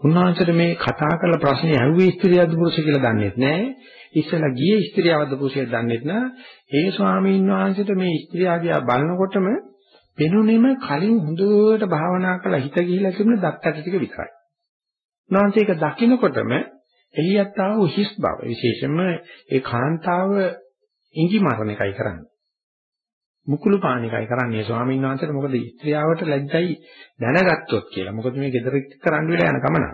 උන්වහන්සේට මේ කතා කරලා ප්‍රශ්නේ ඇහුවේ ස්ත්‍රියක්ද පුරුෂ කියලා දන්නේ නැහැ. ඉස්සලා ගියේ ස්ත්‍රියවද පුරුෂයෙක්ද දන්නේ නැහැ. ඒ ස්වාමීන් වහන්සේට මේ ස්ත්‍රියදියා බලනකොටම පෙනුනේම කලින් හොඳට භාවනා කරලා හිත ගිහිලා තිබුණ දත්තට ටික විතරයි. උන්වහන්සේ ඒක දකිනකොටම එළියත් ආව හිස් බව විශේෂයෙන්ම ඒ කාන්තාව ඉඟි මරණ එකයි කරන්නේ. මුකුළු පාන එකයි කරන්නේ ස්වාමීන් වහන්සේට මොකද ස්ත්‍රියවට ලැජ්ජයි දැනගත්තොත් කියලා. මොකද මේ gedara කරන්න වෙලා යන ගමන.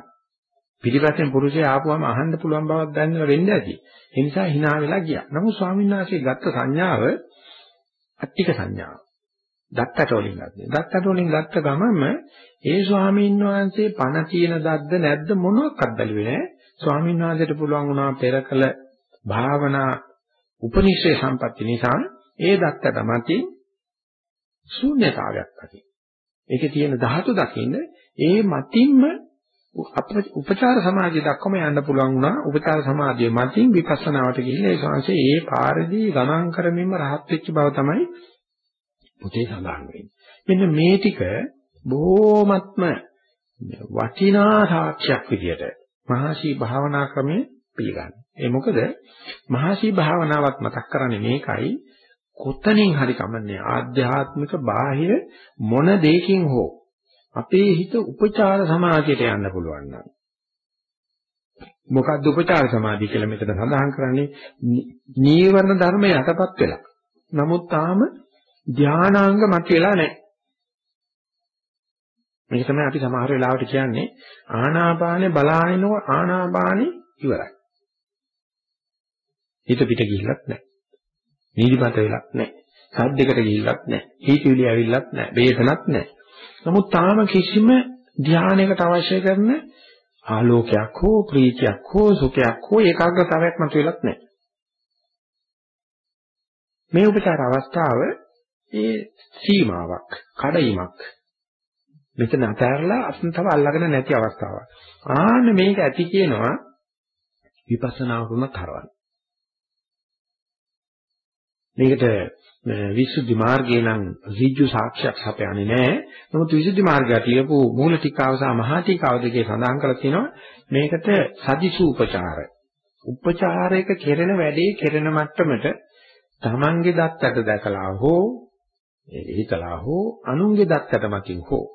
පිටිපස්සෙන් පුරුෂයා ආපුවම අහන්න පුළුවන් බවක් දැනන වෙන්න ඇති. ඒ නිසා hina වෙලා ගියා. නමුත් ස්වාමීන් වහන්සේ ගත්ත සංඥාව අට්ටික සංඥාව. දත්තට වලින් ගත්තේ. දත්තට වලින් ගත්ත ගමම ඒ ස්වාමීන් වහන්සේ පණ තියෙන දද්ද නැද්ද මොනවත් බැලුවේ නැහැ. ස්වාමීන් වහන්සේට පුළුවන් වුණා පෙර කළ භාවනා උපනිෂේ සම්පatti නිසා ඒ දත්තට මතින් ශූන්‍යතාවයක් ඇති. ඒකේ තියෙන ධාතු දකින්න ඒ මතින්ම උපචාර සමාධිය දක්වම යන්න පුළුවන් වුණා. උපචාර සමාධිය මතින් විපස්සනාවට ගිහිල්ලා ඒ ශාංශේ ඒ පාරදී ගමන් කරමින්ම රහත් වෙච්ච බව තමයි පොතේ සඳහන් වෙන්නේ. මෙන්න මේ ටික බොහොමත්ම වටිනා සාක්ෂියක් විදියට මහසී භාවනා ක්‍රමයේ පිළිගන්න. ඒ මොකද මහසී භාවනාවත් මතක් කරන්නේ මේකයි කොතනින් හරි කමන්නේ ආධ්‍යාත්මික බාහිර මොන දෙයකින් හෝ අපේ හිත උපචාර සමාධියට යන්න පුළුවන් නම් මොකක්ද උපචාර සමාධිය කියලා මෙතන සඳහන් කරන්නේ නීවරණ ධර්ම යටපත් වෙලා. නමුත් තාම ධානාංග මත වෙලා නැහැ. මේක තමයි අපි සමහර වෙලාවට කියන්නේ ආනාපානේ බලාගෙනව ආනාපානේ ඉවරයි. හිත පිට ගිහිල්ලත් නැහැ. නීතිපත වෙලක් නැහැ. සද්දයකට ගිහිල්ලත් නැහැ. හීතුවිලි ඇවිල්ලත් නැහැ. වේදනක් නැහැ. නමුත් තාම කිසිම ධානයකට අවශ්‍ය කරන ආලෝකයක් හෝ ප්‍රීතියක් හෝ සුඛයක් හෝ ඒකාග්‍රතාවයක් මත වෙලත් නැහැ. මේ උපචාර අවස්ථාව ඒ සීමාවක්, කඩයිමක් මෙතන අතහැරලා අසන තව අල්ලගෙන නැති අවස්ථාවක්. ආන්න මේක ඇති කියනවා විපස්සනා කුමත් හරවන්න. මේකට විසුද්ධි මාර්ගයේ නම් ඍජු සාක්ෂියක් හපයන්නේ නැහැ. නමුත් විසුද්ධි මාර්ගය කියපු මූල ටිකාව සහ මහා ටිකාව දෙකේ සඳහන් කරලා තියෙනවා මේකට සදිසූපචාර. උපචාරයක කෙරෙන වැඩේ කෙරෙන මට්ටමට තමන්ගේ දත්තට දැකලා හෝ හිතලා හෝ අනුන්ගේ දත්තට මතින් හෝ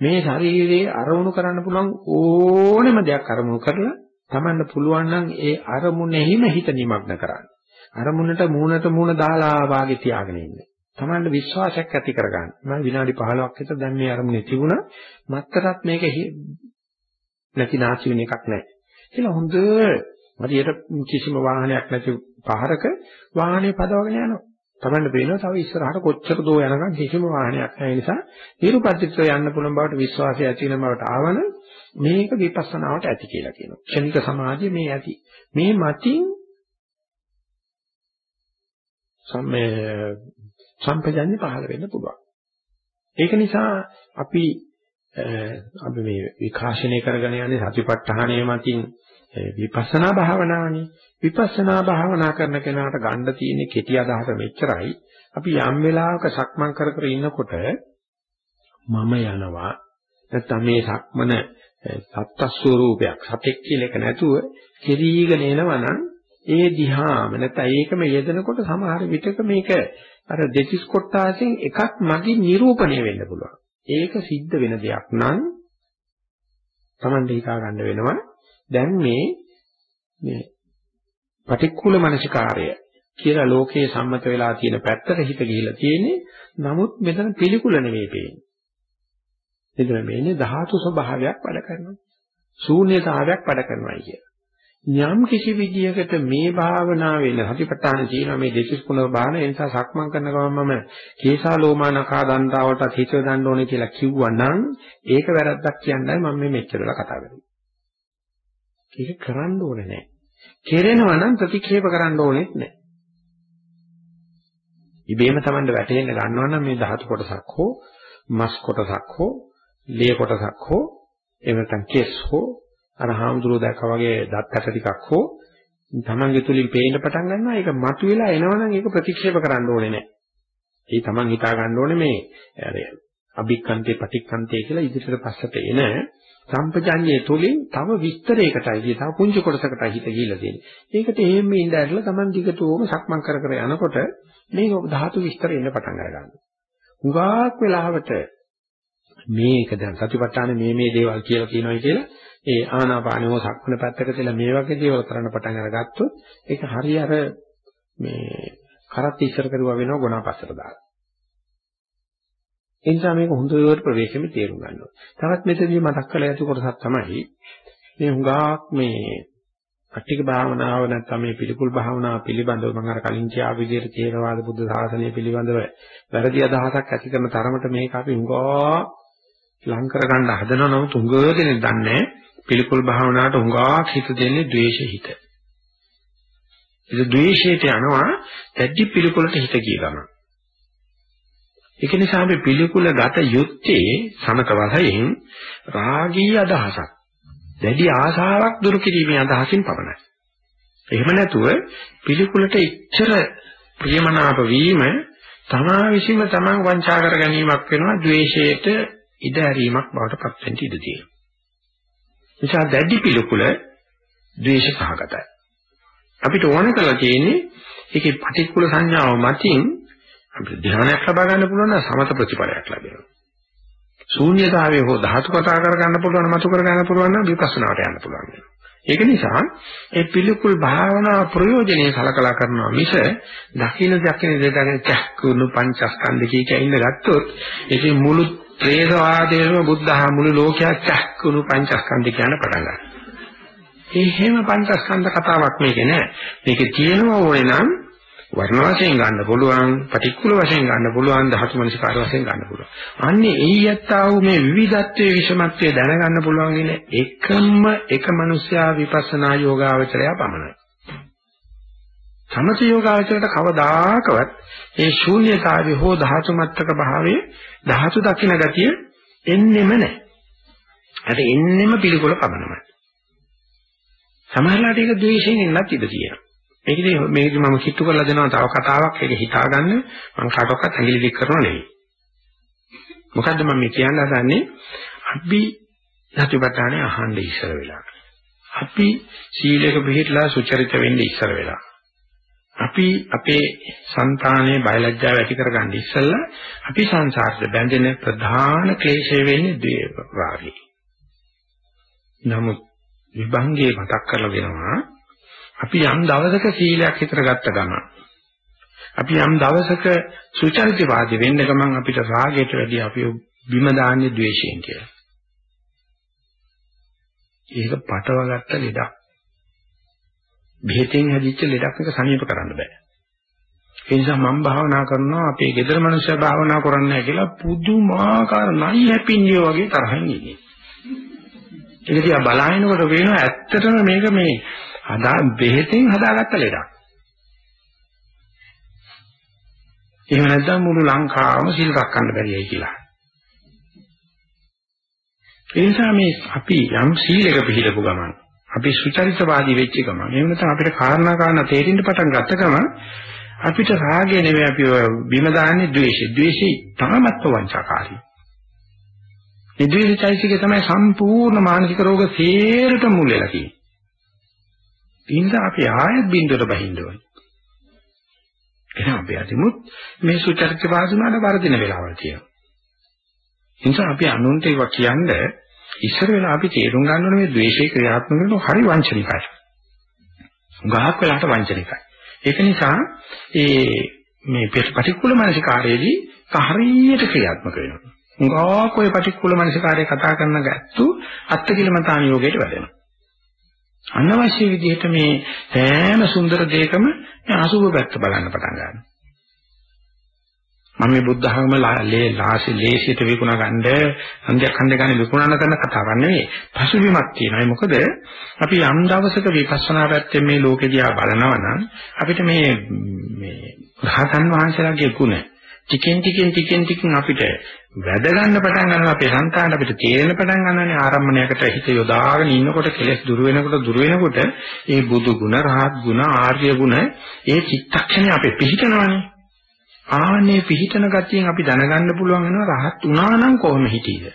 මේ ශරීරයේ අරමුණු කරන්න පුළුවන් ඕනෙම දෙයක් අරමුණු කරලා තමන්න පුළුවන් නම් ඒ අරමුණෙහිම හිත නිමග්න කරන්න. අරමුණට මූණට මූණ දාලා වාගේ තියාගෙන ඉන්න. තමන්න විශ්වාසයක් ඇති කරගන්න. මම විනාඩි 15ක් විතර දැන් මේ අරමුණේ තිබුණා. මත්තරත් මේක නැති නාසි වෙන එකක් නැහැ. කියලා හොඳ හරියට කිසිම වාහනයක් නැති පහරක වාහනේ පදවගෙන යනවා. තමන්න පේනවා තව ඉස්සරහට කොච්චර දෝ යනකම් කිසිම වාහනයක් නැහැ නිසා නිරුපද්දිතව යන්න පුළුවන් බවට විශ්වාසය ඇති වෙන බවට ආවන මේක විපස්සනාවට ඇති කියලා කියනවා. ක්ෂණික සමාධිය මේ ඇති. මේ මතින් සම්මේ සම්පජන්‍ය පහළ වෙන්න පුළුවන්. ඒක නිසා අපි අපි මේ විකාශනය කරගෙන යන්නේ සතිපට්ඨානයේ මතින් විපස්සනා භාවනාවනේ. විපස්සනා භාවනා කරන කෙනාට ගන්න තියෙන කෙටි අදහස මෙච්චරයි. අපි යම් වෙලාවක සක්මන් කර කර ඉන්නකොට මම යනවා නැත්නම් මේ සක්මන සත්‍ය ස්වરૂපයක් සතෙක් කියලා එක නැතුව කෙරීගෙන එනවනම් ඒ දිහාම නැත්නම් ඒකම යෙදෙනකොට සමහර විටක මේක අර දෙතිස් කොටාසෙන් එකක් මගින් නිරූපණය වෙන්න පුළුවන්. ඒක සිද්ධ වෙන දෙයක් නම් Tamande හිතා ගන්න වෙනවා. දැන් මේ මේ පටික්කුල මනසිකාරය කියලා ලෝකයේ සම්මත වෙලා තියෙන පැත්තට හිත ගිහිලා තියෙන්නේ. නමුත් මෙතන පිළිකුල නෙවෙයි පේන්නේ. මෙතන මේනේ ධාතු ස්වභාවයක් වැඩ කරනවා. ශූන්‍යතාවයක් වැඩ කරනවා කිය. යම් කිසි විදියකට මේ භාවනාවේ සතිපට්ඨාන තියෙනවා මේ දෙතිස් පුනර බාහන ඒ නිසා සක්මන් කරන ගමන් මම කේසා ලෝමානකා දන්තාවට හිත දාන්න ඕනේ කියලා කිව්වනම් ඒක වැරද්දක් කියන්නයි මම මේ මෙච්චර වෙලා කතා කරන්නේ. ඒක කරන්න ඕනේ නැහැ. කෙරෙනවා නම් ප්‍රතික්ෂේප කරන්න ඕනෙත් නැහැ. ඉබේම Tamanට වැටෙන්න ගන්නවා නම් මේ ධාතු කොටසක් හෝ මස් කොටසක් හෝ ලේ කොටසක් හෝ එහෙම නැත්නම් කෙස් හෝ අර හාමුදුරුවෝ දැක්කා වගේ දත් ඇට ටිකක් හෝ තමන්ගේ තුලින් පේන්න පටන් ගන්නවා ඒක මතුවෙලා එනවනම් ඒක ප්‍රතික්ෂේප කරන්න ඕනේ නැහැ. ඒ තමන් හිතා ගන්න ඕනේ මේ අර අභික්කන්තේ පටික්කන්තේ කියලා ඉදිරියට පස්සට එන සම්පජඤ්ඤයේ තුලින් තව විස්තරයකටයි තව පුංචි කොටසකටයි හිත ගිහිල්ලා තියෙන්නේ. ඒකට එහෙම ඉඳ ඇරලා Taman දිගටම සක්මන් කර කර යනකොට මේ ධාතු විස්තර එන්න පටන් ගන්නවා. හුඟක් වෙලාවට මේක දැන් සතිපට්ඨාන මේ මේ දේවල් කියලා කියනවායි කියලා ඒ ආනාපානෝ සක්මන පැත්තක තියලා මේ වගේ දේවල් කරන්න පටන් අරගත්තොත් ඒක හරිය අර මේ කරත් ඉස්සර කරුවා වෙනවා ගුණාපස්සට දාලා. ඒ නිසා මේක හොඳට ප්‍රවේශමෙ තේරුම් ගන්න ඕනේ. තවත් මෙතනදී මතක් කළ යුතු කොටසක් තමයි මේ හුඟක් මේ අට්ටික භාවනාව නැත්නම් මේ පිළිකුල් භාවනාව පිළිබඳව මම අර කලින් කියා විදිහට තේරවාද බුද්ධ ශාසනය පිළිබඳව වැරදි අදහසක් ඇති කරන තරමට මේක අපි හුඟා ලං කරගන්න හදනවා නමුත් හුඟ දෙනෙක් දන්නේ පිළිකුල් භාවනාවට හුඟා හිත දෙන්නේ ද්වේෂ හිත. ඒ ද්වේෂයට යනවා දැඩි පිළිකුලට හිත ගිය ගමන්. ඒක නිසා අපි පිළිකුල ගත යුත්තේ සමත වශයෙන් රාගී අදහසක්. දැඩි ආශාවක් දුරු කිරීමේ අදහසින් පමණයි. එහෙම නැතුව පිළිකුලට ඉච්ඡර ප්‍රියමනාප වීම තමා විසින්ම තමන් වංචා කර ගැනීමක් වෙනවා ද්වේෂයට ඉඩ ඇරීමක් බවට පත් වෙන්න ඉඩ තියෙනවා. නිසා දැඩි පිළිකුල ද්වේෂ සහගතයි. අපිට ඕන කරලා තියෙන්නේ ඒකේ පටික්කුල සංඥාව මතින් අපිට ධ්‍යානයක් ලබා ගන්න පුළුවන් නම් සමත ප්‍රතිපලයක් ලැබෙනවා. ශූන්‍යතාවයේ හෝ ධාතු කතා කර ගන්න පුළුවන් මතු කර ගන්න පුළුවන් නම් විපස්සනාට යන්න පුළුවන්. ඒක නිසා ඒ පිළිකුල් භාවනා ප්‍රයෝජනේ සලකලා කරනවා මිස දකින්න දකින්න දෙදගෙන චක්කුණු පංචස්කන්ධ කීක ඉන්න ගත්තොත් ඒකේ මුළු ප්‍රේතවාදයේම බුද්ධහා මුළු ලෝකයක් චක්කුණු පංචස්කන්ධ කියන පටන් ගන්නවා. ඒ හැම පංචස්කන්ධ කතාවක් මේකේ නෑ. මේකේ තියෙනවා ඕනේ නම් වර්ණ වශයෙන් ගන්න පුළුවන්, පටික්කුල වශයෙන් ගන්න පුළුවන්, ධාතු මනසිකාර වශයෙන් ගන්න පුළුවන්. අන්නේ එయ్యත්තා වූ මේ විවිධත්වයේ විෂමත්වයේ දැනගන්න පුළුවන් ඉන්නේ එකම එක මිනිස්යා විපස්සනා යෝගාවචරය පමණයි. සමථ යෝගාවචරයට කවදාකවත් ඒ ශූන්‍යතාවය හෝ ධාතු මත්තක භාවයේ ධාතු දකින්න ගතිය එන්නෙම නැහැ. අර එන්නෙම පිළිකුල පමණයි. සමහරවිට ඒක ද්වේෂයෙන් එන්නත් ඉඩ තියෙනවා. මේකදී මේකදී මම කිට්ටු කරලා දෙනවා තව කතාවක් ඒක හිතාගන්න මම කාටවත් ඇඟිලි දික් කරනව නෙවෙයි. මොකද්ද මම මේ කියන්න හදන්නේ? අපි සතිපට්ඨානේ අහන්න ඉස්සර වෙලා. අපි සීලයක පිළිපදලා සුචරිත වෙන්න ඉස්සර වෙලා. අපි අපේ సంతානයේ බයලජ්ජාව ඇති කරගන්න ඉස්සෙල්ලා අපි සංසාරේ බැඳෙන ප්‍රධාන ක්ලේශය වෙන්නේ දේව රාගය. නමුත් විභංගයේ මතක් කරලා දෙනවා අපි යම් දවසක සීලයක් හිතර ගත්ත ගමන් අපි යම් දවසක සුචරිතවාදී වෙන්න ගමන් අපිට රාගයට වැඩි අපි බිම දාන්නේ ද්වේෂයෙන් කියලා. ඒක පටවගත්ත ලෙඩක්. බෙහෙතෙන් හැදිච්ච ලෙඩක් එක සනීප කරන්න බෑ. ඒ නිසා මම භාවනා කරනවා අපේ ගෙදර මිනිස්සු භාවනා කරන්නේ නැහැ කියලා පුදුමාකාර නයි හැපින්නේ වගේ තරහින් ඉන්නේ. ඒක දිහා බලනකොට වෙනවා ඇත්තටම මේක මේ හදා බෙහෙතෙන් හදාගත්ත ලෙඩක්. එහෙම නැත්නම් මුළු ලංකාවම සිල් රැකන්න බැරියයි කියලා. ඒ නිසා මේ අපි යම් සීලයක පිළිපදපු ගමන් අපි සුචරිතවාදී වෙච්ච ගමන් එහෙම නැත්නම් අපිට කාරණා කාරණා තේරෙන්න පටන් ගත්ත ගමන් අපිට රාගය නෙවෙයි අපි බිම දාන්නේ ද්වේෂය. ද්වේෂය තාමත් වංචාකාරී. මේ ද්වේෂයිසිකේ තමයි සම්පූර්ණ මානසික රෝග සේරට මුල් වෙලා තියෙන්නේ. ඉතින් අපි ආයෙත් බින්දුවට බහින්න ඕනේ. එහෙනම් අපි අදිමුත් මේ සුචරිත වාසනාවට වර්ධින වෙලාවල් තියෙනවා. ඒ නිසා අපි අනුන්ට ඒවා කියන්නේ ඉස්සර වෙලා අපි තේරුම් ගන්න ඕනේ මේ ද්වේෂේ ක්‍රියාත්මක වෙනකොට හරි වංචනිකයි. ගහක් වෙලාට වංචනිකයි. ඒක නිසා ඒ මේ පටික්කුල මානසිකාරයේදී හරියට ක්‍රියාත්මක වෙනවා. උගාක ඔය පටික්කුල මානසිකාරය කතා කරන ගැත්තු අත්තිකිලමතාන යෝගයට වැඩෙනවා. අනවශ්‍ය විදිහට මේ සෑම සුන්දර දෙයකම මේ අසුබ පැත්ත බලන්න පටන් ගන්නවා. මම මේ බුද්ධ ධර්ම ලාසි ලේසියට විකුණා ගන්න හන්දියක් හන්ද ගන්න විකුණන කරන කතාවක් නෙවෙයි. පසුබිමක් තියෙනවා. මොකද? අපි යම් දවසක විපස්සනා පැත්තේ මේ ලෝකෙ දිහා බලනවා නම් අපිට මේ මේ රහතන් වහන්සේලාගේ ගුණ ටිකෙන් ටිකෙන් ටිකෙන් ටිකෙන් අපිට වැඩ ගන්න පටන් ගන්නවා. අපේ సంతාන අපිට තේරෙන පටන් ගන්නවානේ ආරම්භණයකට හිත යොදාගෙන ඉන්නකොට කෙලෙස් දුර වෙනකොට දුර වෙනකොට ඒ බුදු ගුණ රහත් ගුණ ආර්ය ගුණ ඒ චිත්තක්ෂණේ අපේ පිහිටනවානේ. ආනේ පිහිටන ගතියෙන් අපි දැනගන්න පුළුවන් වෙනවා රහත් උනා නම් කොහොම හිටියද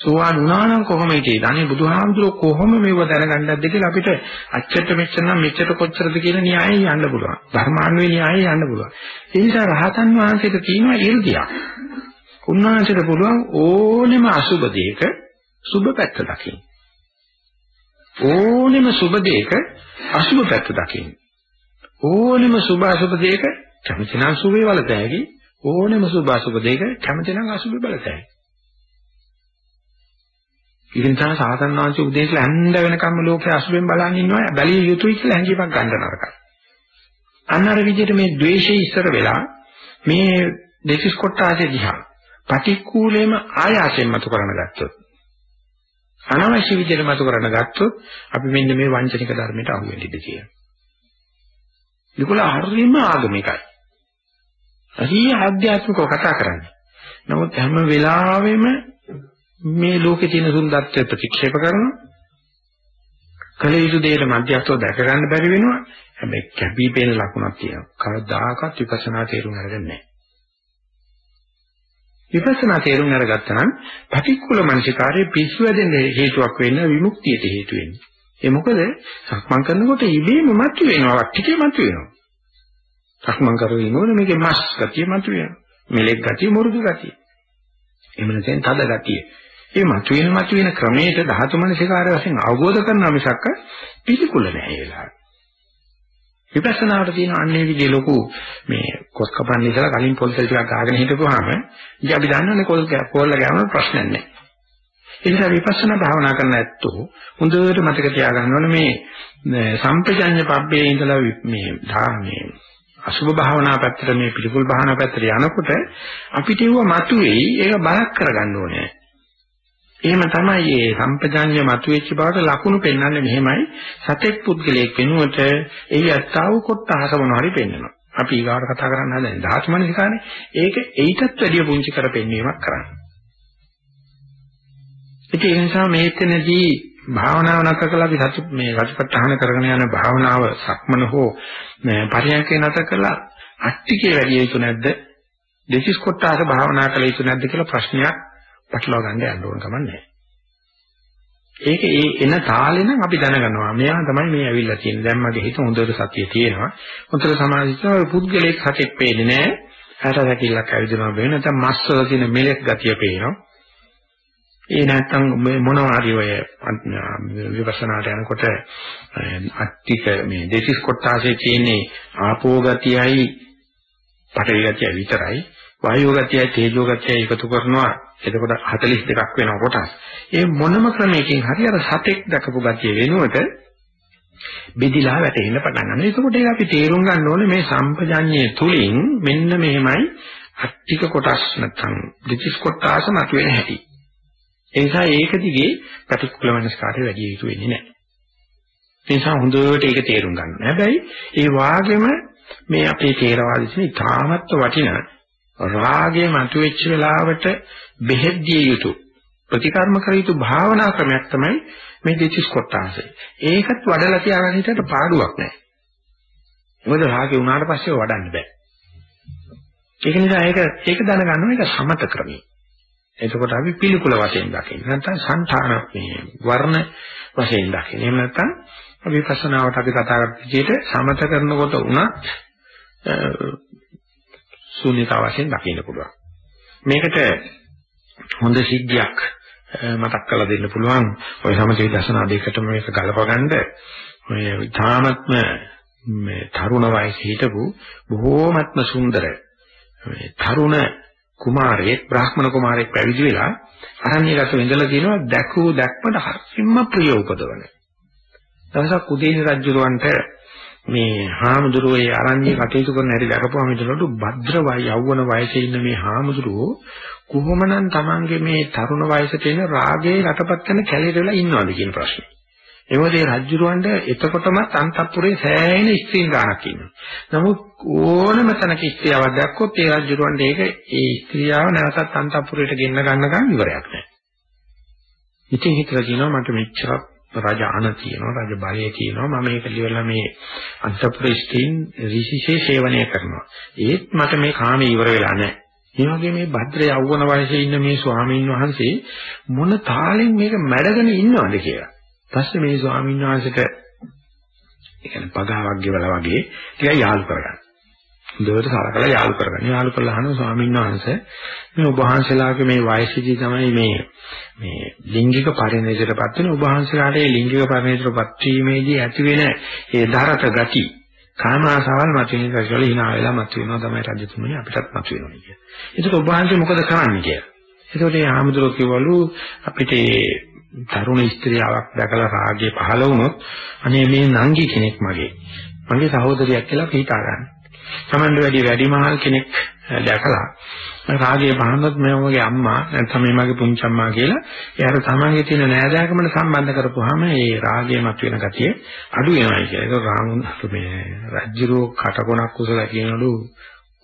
සෝවාන් වුණා නම් කොහොම හිටියේද? අනේ බුදුහාමුදුරුවෝ කොහොම මේව දැනගන්නද කියලා අපිට අච්චට මෙච්චර නම් මෙච්චර කොච්චරද කියන න්‍යායය යන්න පුළුවන්. ධර්මාන්වේ න්‍යායය යන්න පුළුවන්. ඒ නිසා රහතන් වහන්සේට තියෙනවා 이르දියක්. උන්වහන්සේට පුළුවන් ඕනෙම අසුබ දෙයක සුබ පැත්ත දකින්න. ඕනෙම සුබ දෙයක අසුබ පැත්ත දකින්න. ඕනෙම සුබ අසුබ දෙයක කැමති නම් සුබේ වලතෑගි ඕනෙම සුබ අසුබ දෙයක කැමති නම් අසුබේ බලතෑගි. ඉතින් තමයි සාතන් වහන්සේ උදේට ඇඳ වෙනකම්ම ලෝකයේ අසුබෙන් බලන් ඉන්නවා බැලිය යුතුයි කියලා හැඟීමක් ගන්න නරකයි. අන්න අර විදිහට මේ द्वේෂය ඉස්සර වෙලා මේ දෙසිස් කොටාසේ දිහා පටික්කුලේම ආයාසයෙන් මතු කරන ගත්තොත් අනවශ්‍ය විදිහට මතු කරන ගත්තොත් අපි මෙන්න මේ වංචනික ධර්මයට අහු වෙන්න ඉඩ තියෙනවා. ඒකල හරියම ආගමිකයි. හරිය ආධ්‍යාත්මිකව කතා කරන්නේ. නමුත් හැම වෙලාවෙම මේ ලෝකේ තියෙන සුන්දරත්වය ප්‍රතික්ෂේප කරනවා. කල යුතු දෙයට මධ්‍යස්ථව දැක ගන්න බැරි වෙනවා. හැබැයි කැපී පෙනෙන ලකුණක් තියෙනවා. කවදාකවත් විපස්සනා තේරුම් අරගන්නේ නැහැ. විපස්සනා තේරුම් අරගත්තා නම් පටික්කුල මනසිකාරයේ පිස්සු වැදෙන්න හේතුවක් වෙන්න විමුක්තියට හේතු වෙන්නේ. ඒ මොකද සක්මන් කරනකොට ඉබේම මතු වෙනවා, ටිකේ මතු වෙනවා. සක්මන් කරගෙන ඉන්නකොට මේකේ මස් ගතිය මතු වෙනවා. මෙලෙක් ගතිය, මුරුදු ගතිය. එහෙම නැත්නම් තද ගතිය. ඒ මතුවෙන මතුවෙන ක්‍රමයට ධාතු මනසිකාරය වශයෙන් අවබෝධ කරනවා මිසක් පිළිකුල නැහැ ඒ වෙලාවට. විපස්සනාවට තියෙන අන්නේ විදිහේ ලොකු මේ කොස් කපන්න ඉතලා කලින් පොල් තෙල් ටිකක් ගාගෙන හිටපුවාම ඉතින් අපි දන්නවනේ කොල් පොල්ල ගෑවම ප්‍රශ්නයක් නැහැ. ඒ නිසා විපස්සනා භාවනා කරන ඇත්තෝ හොඳට මතක තියාගන්න ඕනේ මේ සම්පජඤ්ඤ පබ්බේ ඉඳලා මේ ධාමයේ අසුභ භාවනා පැත්තට මේ පිළිකුල් භාවනා පැත්තට යනකොට අපිට ඒව මතුවේයි ඒක බලක් කරගන්න ඕනේ. එහෙම තමයි මේ සම්පජාඤ්ඤ මතුවෙච්ච බවට ලකුණු පෙන්වන්නේ මෙහෙමයි සතෙක් පුද්ගලයෙක් වෙනුවට එයි අත්තාව කොටහස මොනවා හරි පෙන්වනවා. අපි ඊගාවට කතා කරන්න හදන්නේ ධාතු මනසිකානේ. ඒක ඊටත් වැඩිය පුංචි කර පෙන්වීමක් කරන්නේ. ඉතින් ඒ නිසා මේතනදී භාවනාව නැත කළා අපි සතු මේ රසපත්තහන කරගෙන යන භාවනාව සක්මන හෝ පරියන්කේ නැත කළා අට්ටිකේ වැඩි යුතු නැද්ද? දෙසිස් කොටාස භාවනා කළ යුතු නැද්ද කියලා ප්‍රශ්නයක් පටලවා ගන්න යන්න ඕන කම නැහැ. ඒක ඒ එන තාලේ නම් අපි දැනගන්නවා. මෙයා තමයි මේ ඇවිල්ලා තියෙන්නේ. දැන් මගේ හිත හොඳට සතිය තියෙනවා. හොඳට සමාධිය පුද්ගලෙක් හතෙක් පේන්නේ නැහැ. හැට රැකිල්ලක් ඇවිදිනවා වෙන නැත්නම් මස්වල තියෙන මෙලෙක් ගතිය පේනවා. ඒ නැත්තම් මොනවා හරි ඔය විපස්සනාට යනකොට අට්ටික මේ දෙසිස් කොටාසේ තියෙන්නේ ආපෝ ගතියයි පඨවි ගතිය විතරයි වායෝ ගතියයි තේජෝ ගතියයි එකතු කරනවා එතකොට 42ක් වෙනවා කොටස්. ඒ මොනම ක්‍රමයකින් හරි අර සතෙක් දකපු ගතිය වෙනුවට බෙදිලා වැටෙන්න පටන් ගන්නවා. ඒකකොට ඒක අපි තේරුම් ගන්න ඕනේ මේ සම්පජඤ්ඤය තුලින් මෙන්න මෙහෙමයි අට්ටික කොටස් නැත්නම් දෙතිස් කොටස් මතුවෙන හැටි. ඒ නිසා ඒක දිගේ ප්‍රතිකූල මනස්කාරය වැඩි යුතු වෙන්නේ නැහැ. ඒ නිසා හොඳට ඒක තේරුම් ගන්න. හැබැයි ඒ වාගෙම මේ අපේ තේරවාදීන් ඉතාමත් වටිනා රාගය මතුවෙච්ච වෙලාවට බෙහෙත් දිය යුතු ප්‍රතිකර්ම කර යුතු භාවනා ක්‍රමයක් තමයි මේ දෙතිස් කොටාසය. ඒකත් වඩලා තියාගන්න හිතට පාඩුවක් නැහැ. මොකද රාගේ උනාට පස්සේ වඩන්න බෑ. ඒක නිසා ඒක ඒක දැනගන්න ඕනේ ඒක සමත ක්‍රමයි. එතකොට අපි පිළිකුල වශයෙන් දකින්න. නැත්නම් සංඨාන මේ වර්ණ වශයෙන් දකින්න. එහෙම නැත්නම් අපි විපස්සනාවට අපි කතා කරපු විදිහට සමත කරනකොට උනත් ශූන්‍යතාව වශයෙන් දකින්න පුළුවන්. මේකට හොඳ සිද්ධියක් මතක් කරලා දෙන්න පුළුවන්. ඔය සමථ විදර්ශනා දෙකටම මේක ගලපගන්න ඔය තාමත්ම මේ තරුණ වයසේ හිටපු බොහෝමත්ම සුන්දර මේ තරුණ කුමාරයෙක් බ්‍රාහ්මණ කුමාරයෙක් පැවිදි වෙලා අරණ්‍යගත වෙඳලා තියෙනවා දැකූ දැක්මට හරිම ප්‍රිය උපදවන. දවසක් උදේන රජුරවන්ට මේ හාමුදුරුවෝ ඒ අරණ්‍ය කටයුතු කරන හැටි දැකපුවම හිතනලු භද්‍ර වය යෞවන වයසේ ඉන්න මේ හාමුදුරුවෝ කොහොමනම් Tamange මේ තරුණ වයසට එන රාගයේ රටපත් කරන කැලේට වෙලා ඉන්නවද කියන ප්‍රශ්නේ. ඒ මොකද ඒ රජුරවන්ට එතකොටම අන්තපුරේ සෑහෙන ස්ත්‍රීන් ගානක් ඉන්නවා. නමුත් ඕනම තැනක ස්ත්‍රියවක් දැක්කොත් ඒ රජුරවන්ට ඒක ඒ ස්ත්‍රියව නැවතත් අන්තපුරයට ගෙන්න ගන්නකම් ඉවරයක් නැහැ. ඉතින් හිතලා කියනවා මට මෙච්චර රජ අණ තියෙනවා රජ බලය තියෙනවා මම මේක liverලා මේ අන්තපුර ස්ත්‍රීන් ඍෂිසේ සේවනය කරනවා. ඒත් මට මේ කාමේ ඉවර වෙලා නැහැ. මේ වගේ මේ භද්‍ර යෞවන වයසේ ඉන්න මේ ස්වාමීන් වහන්සේ මොන තාලෙන් මේක මැඩගෙන ඉන්නවද කියලා. පස්සේ මේ ස්වාමීන් වහන්සේට ඒ කියන්නේ පගාවක් ගෙවලා වගේ ටිකක් යාළු කරගන්න. හොඳට සලකලා යාළු කරගන්න. යාළු කරලා අහනවා ස්වාමීන් වහන්සේ මේ ඔබ වහන්සේලාගේ මේ වයසේදී තමයි මේ මේ ලිංගික පරිණතයටපත් වෙන ඔබ වහන්සේලාට මේ ලිංගික පරිණතයටපත් වීමේදී ඇති වෙන ඒ ධාරත ගති කාම ආසාවල් මතුවෙන කසල hina වෙලා මතුවෙනවා තමයි රජතුමනි අපිටත් මතුවෙනවා කියන්නේ. ඒකට ඔබ වහන්සේ මොකද කරන්නේ කියලා. ඒකට මේ ආමතුරු කිව්වලු අපිට තරුණ ස්ත්‍රියාවක් දැකලා රාගය පහළ වුණොත් අනේ මේ නංගි කෙනෙක් මගේ මගේ සහෝදරියක් කියලා පිටා ගන්න. Tamand වැඩි වැඩිමහල් කෙනෙක් දැකලා රාගය පහළොත් මේ වගේ අම්මා නැත්නම් මේ මගේ පුංචි අම්මා කියලා එයාට තමන්ගේ තියෙන නෑදෑකමට සම්බන්ධ කරපුවාම ඒ රාගය මතුවෙන ගතිය අඩු වෙනවා කියලා. ඒක රාමුන් මේ රජ්ජුරෝ කටකොණක් කුසල කියනලු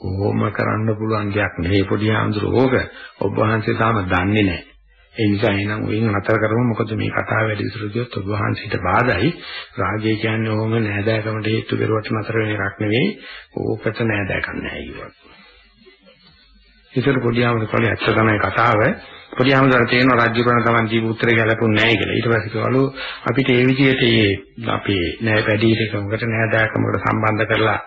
කොහොම කරන්න පුළුවන් දෙයක් නෙවෙයි පොඩි ආන්දරෝ ඕක ඔබ වහන්සේ තාම දන්නේ නැහැ. ඒ නිසා එනං ඔයින් නතර කරමු මොකද මේ කතාව වැඩි විතර ගියොත් ඔබ වහන්සේට බාධායි රාගය කියන්නේ ඕම නෑදෑකමට හේතු වෙරුවට නතර වෙන එකක් නෙවෙයි ඕකට නෑදෑකම් නෑ කිව්වා. ඒකට පොඩි ආමතුරුනේ ඇත්ත තමයි කතාව. පොඩි ආමතුරුන් තේරෙන රාජ්‍ය කරන ගමන් දීපු උත්තරේ ගැලපුන්නේ නැහැ කියලා. ඊට පස්සේ කිව්වලු අපිට ඒ විදිහට මේ අපේ නෑ පැඩීකමකට නෑදෑකමකට සම්බන්ධ කරලා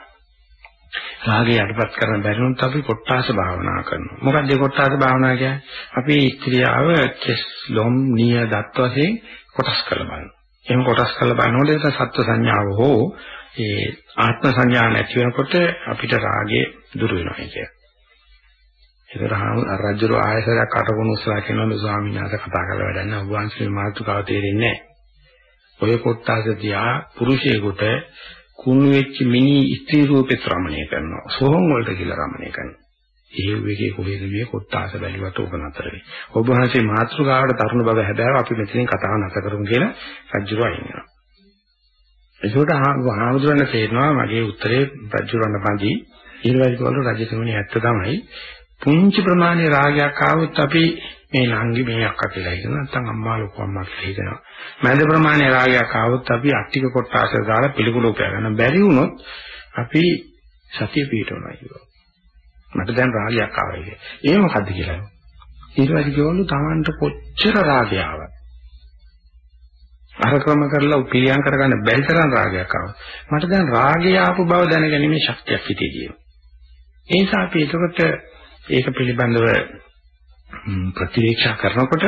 රාගය යටපත් කරන්න බැරි වුණත් අපි කොට්ටාස භාවනා කරනවා. මොකක්ද මේ කොට්ටාස භාවනා කියන්නේ? අපි ස්ත්‍රියව කෙස් ලොම් නිය දත් වශයෙන් කොටස් කරලා බලනවා. එහෙම කොටස් කරලා බලනකොට ඒක සත්ව සංඥාව හෝ ඒ ආත්ම සංඥා නැති වෙනකොට අපිට රාගය දුර වෙනවා කියන්නේ. ඒතර රජුර ආයසරයක් අටගුණ උත්සාහ කරනවා ස්වාමීන් වහන්සේ කතා කරලා වැඩක් නැහැ. ඔබ වහන්සේ මාතෘකාව තේරෙන්නේ නැහැ. ඔය කොට්ටාස තියා පුරුෂයෙකුට කුණු වෙච්ච මිනි ස්ත්‍රී රූපේ රමණය කරනවා. සෝහම් වලට කියලා රමණය කරනවා. ඒ වෙකේ කොහෙද මේ කොට්ටාස බැලුවට ඕක නතර වෙයි. ඔබ වහන්සේ මාතෘකාවට තරුණ බව හැබෑව අපි මෙතනින් කතාව නැත කරමු කියලා රජුර අයින් වෙනවා. ඒකට ආහුදුරන්න තේරෙනවා මගේ උත්තරේ රජුරන්න පන්දි ඊළඟට වල රජතුමනි ඇත්ත තමයි පුංචි ප්‍රමාණයේ රාගයක් ආවොත් අපි මේ නංගි මේ අක්කා කියලා හිතනවා නැත්නම් අම්මා ලොකු අම්මා කියලා හිතනවා. මැද ප්‍රමාණයේ රාගයක් ආවොත් අපි අට්ටික කොටාස දාලා පිළිකුල උපය ගන්න බැරි වුණොත් අපි සතිය පිටවනවා කියනවා. මට දැන් රාගයක් ආවයි. ඒ මොකද්ද කියලා. ඊට පස්සේ කියවලු Tamanට කොච්චර රාගය ආවත් අර ක්‍රම කරලා උපිරියම් කරගන්න බැරි තරම් රාගයක් ආවා. මට දැන් රාගය ආපු බව දැනගැනීමේ ශක්තියක් හිතේ තියෙනවා. ඒ නිසා අපි එතකොට ඒක පිළිබඳව ප්‍රතිවීක්ෂා කරනකොට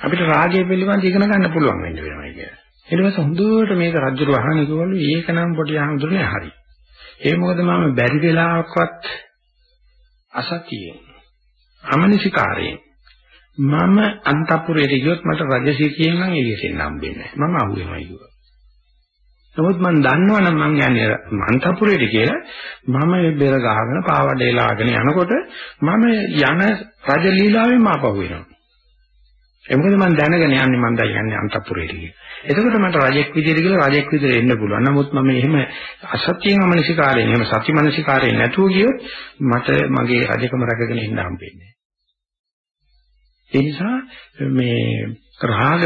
අපිට රාගය පිළිබඳව ඉගෙන ගන්න පුළුවන් වෙන්න වෙනවා කියන්නේ. ඊට පස්සේ හොඳට මේක රජුට වහන කිව්වලු ඒක නම් පොඩි ආහඳුරනේ හරි. ඒ මොකද මම බැරි වෙලාවකවත් අසතියෙන් අමනසිකාරයෙන් මම අන්තපුරයට ගියොත් මට රජසිකියෙන් නම් එළියට එන්න හම්බෙන්නේ නැහැ. මම අහුවෙනවා කිව්වා. නමුත් මම දන්නවනම් මං යන්නේ මන්තපුරේට කියලා මම බෙර ගහගෙන පාවඩේ ලාගෙන යනකොට මම යන රජ ලීලාවෙන් ආපහු වෙනවා. ඒ මොකද මම දැනගෙන යන්නේ මම දැන් යන්නේ අන්තපුරේට කියලා. එතකොට මට රජෙක් විදියට කියලා රජෙක් විදියට එන්න පුළුවන්. නමුත් මම එහෙම අසත්‍යයෙන් අමනසිකාරයෙන් එහෙම සත්‍ය මනසිකාරයෙන් නැතුව ගියොත් මට මගේ රජකම රැකගෙන ඉන්න හම්බෙන්නේ ඒ නිසා මේ රාග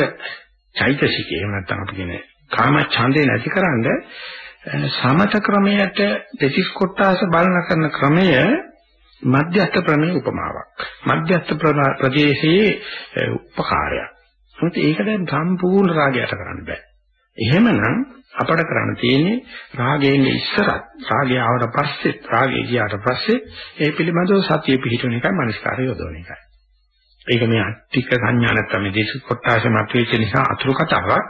චෛතසිකය එහෙම නැත්නම් අපි කියන්නේ කාම ඡන්දේ නැතිකරන්න සමත ක්‍රමයට දෙතිස් කොටාස බලන කරන ක්‍රමය මධ්‍යස්ථ ප්‍රමේ උපමාවක්. මධ්‍යස්ථ ප්‍රදේශයේ උපකාරයක්. මොකද ඒක දැන් සම්පූර්ණ රාගයට කරන්න බෑ. එහෙමනම් අපට කරන්න තියෙන්නේ රාගයෙන් ඉස්සරත් රාගය ආවට පස්සේ රාගය ගියාට පස්සේ ඒ පිළිබඳව සතිය පිහිටුන එකයි මනස්කාරය යොදවන එකයි. ඒක මේ අට්ටික සංඥා නැත්තම් මේ දේශ කොටාශ මතුවෙච්ච නිසා අතුරු කතාවක්.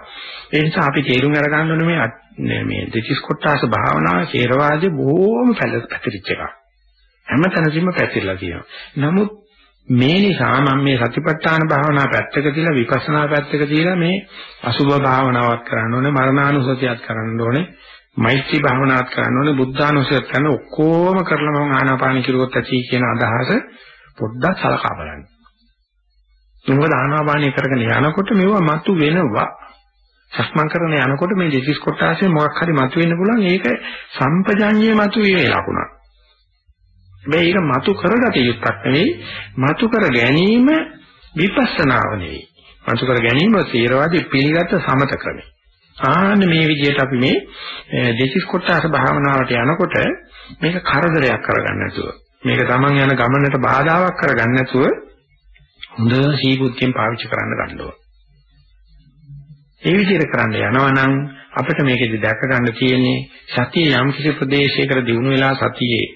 ඒ නිසා අපි තේරුම් අරගන්න ඕනේ මේ මේ දෙතිස් කොටාශ භාවනාව ථේරවාදයේ බොහෝම පැතිරිච්ච එකක්. හැමතැනදීම පැතිරලා තියෙනවා. නමුත් මේ නිසා මම මේ සතිපට්ඨාන භාවනාව පැත්තක තියලා විපස්සනා පැත්තක තියලා මේ අසුභ භාවනාවක් කරන්න ඕනේ මරණානුසතියක් කරන්න ඕනේ මෛත්‍රී භාවනාවක් කරන්න ඕනේ බුද්ධානුසතියක් කරන්න ඔක්කොම කරලා මම ආනාපාන කිරුවොත් ඇති කියන අදහස පොඩ්ඩක් සලකා බලන්න. මොකද ආනාපානිය කරගෙන යනකොට මේවා මතු වෙනවා. සක්මන් කරන යනකොට මේ දෙතිස් කොටාසේ මොකක් හරි මතු වෙන්න පුළුවන්. ඒක සම්පජඤ්ඤයේ මතු වේ ලකුණක්. මේක මතු කරගත යුත්තක් නෙවෙයි. මතු කර ගැනීම විපස්සනාව නෙවෙයි. මතු කර ගැනීම සීරවාදී පිළිගත් සමත ක්‍රමය. ආන්න මේ විදිහට අපි මේ දෙතිස් කොටාස භාවනාවට යනකොට මේක කරදරයක් කරගන්න නැතුව මේක Taman යන ගමනට බාධාවක් කරගන්න නැතුව හොඳ සීබුද්ධියෙන් පාවිච්චි කරන්න ගන්න ඕන. ඒ විදිහට කරන්න යනවා නම් අපිට මේකෙදි දැක ගන්න තියෙන්නේ සතිය යම් කිසි ප්‍රදේශයකට දිනු වෙලා සතියේ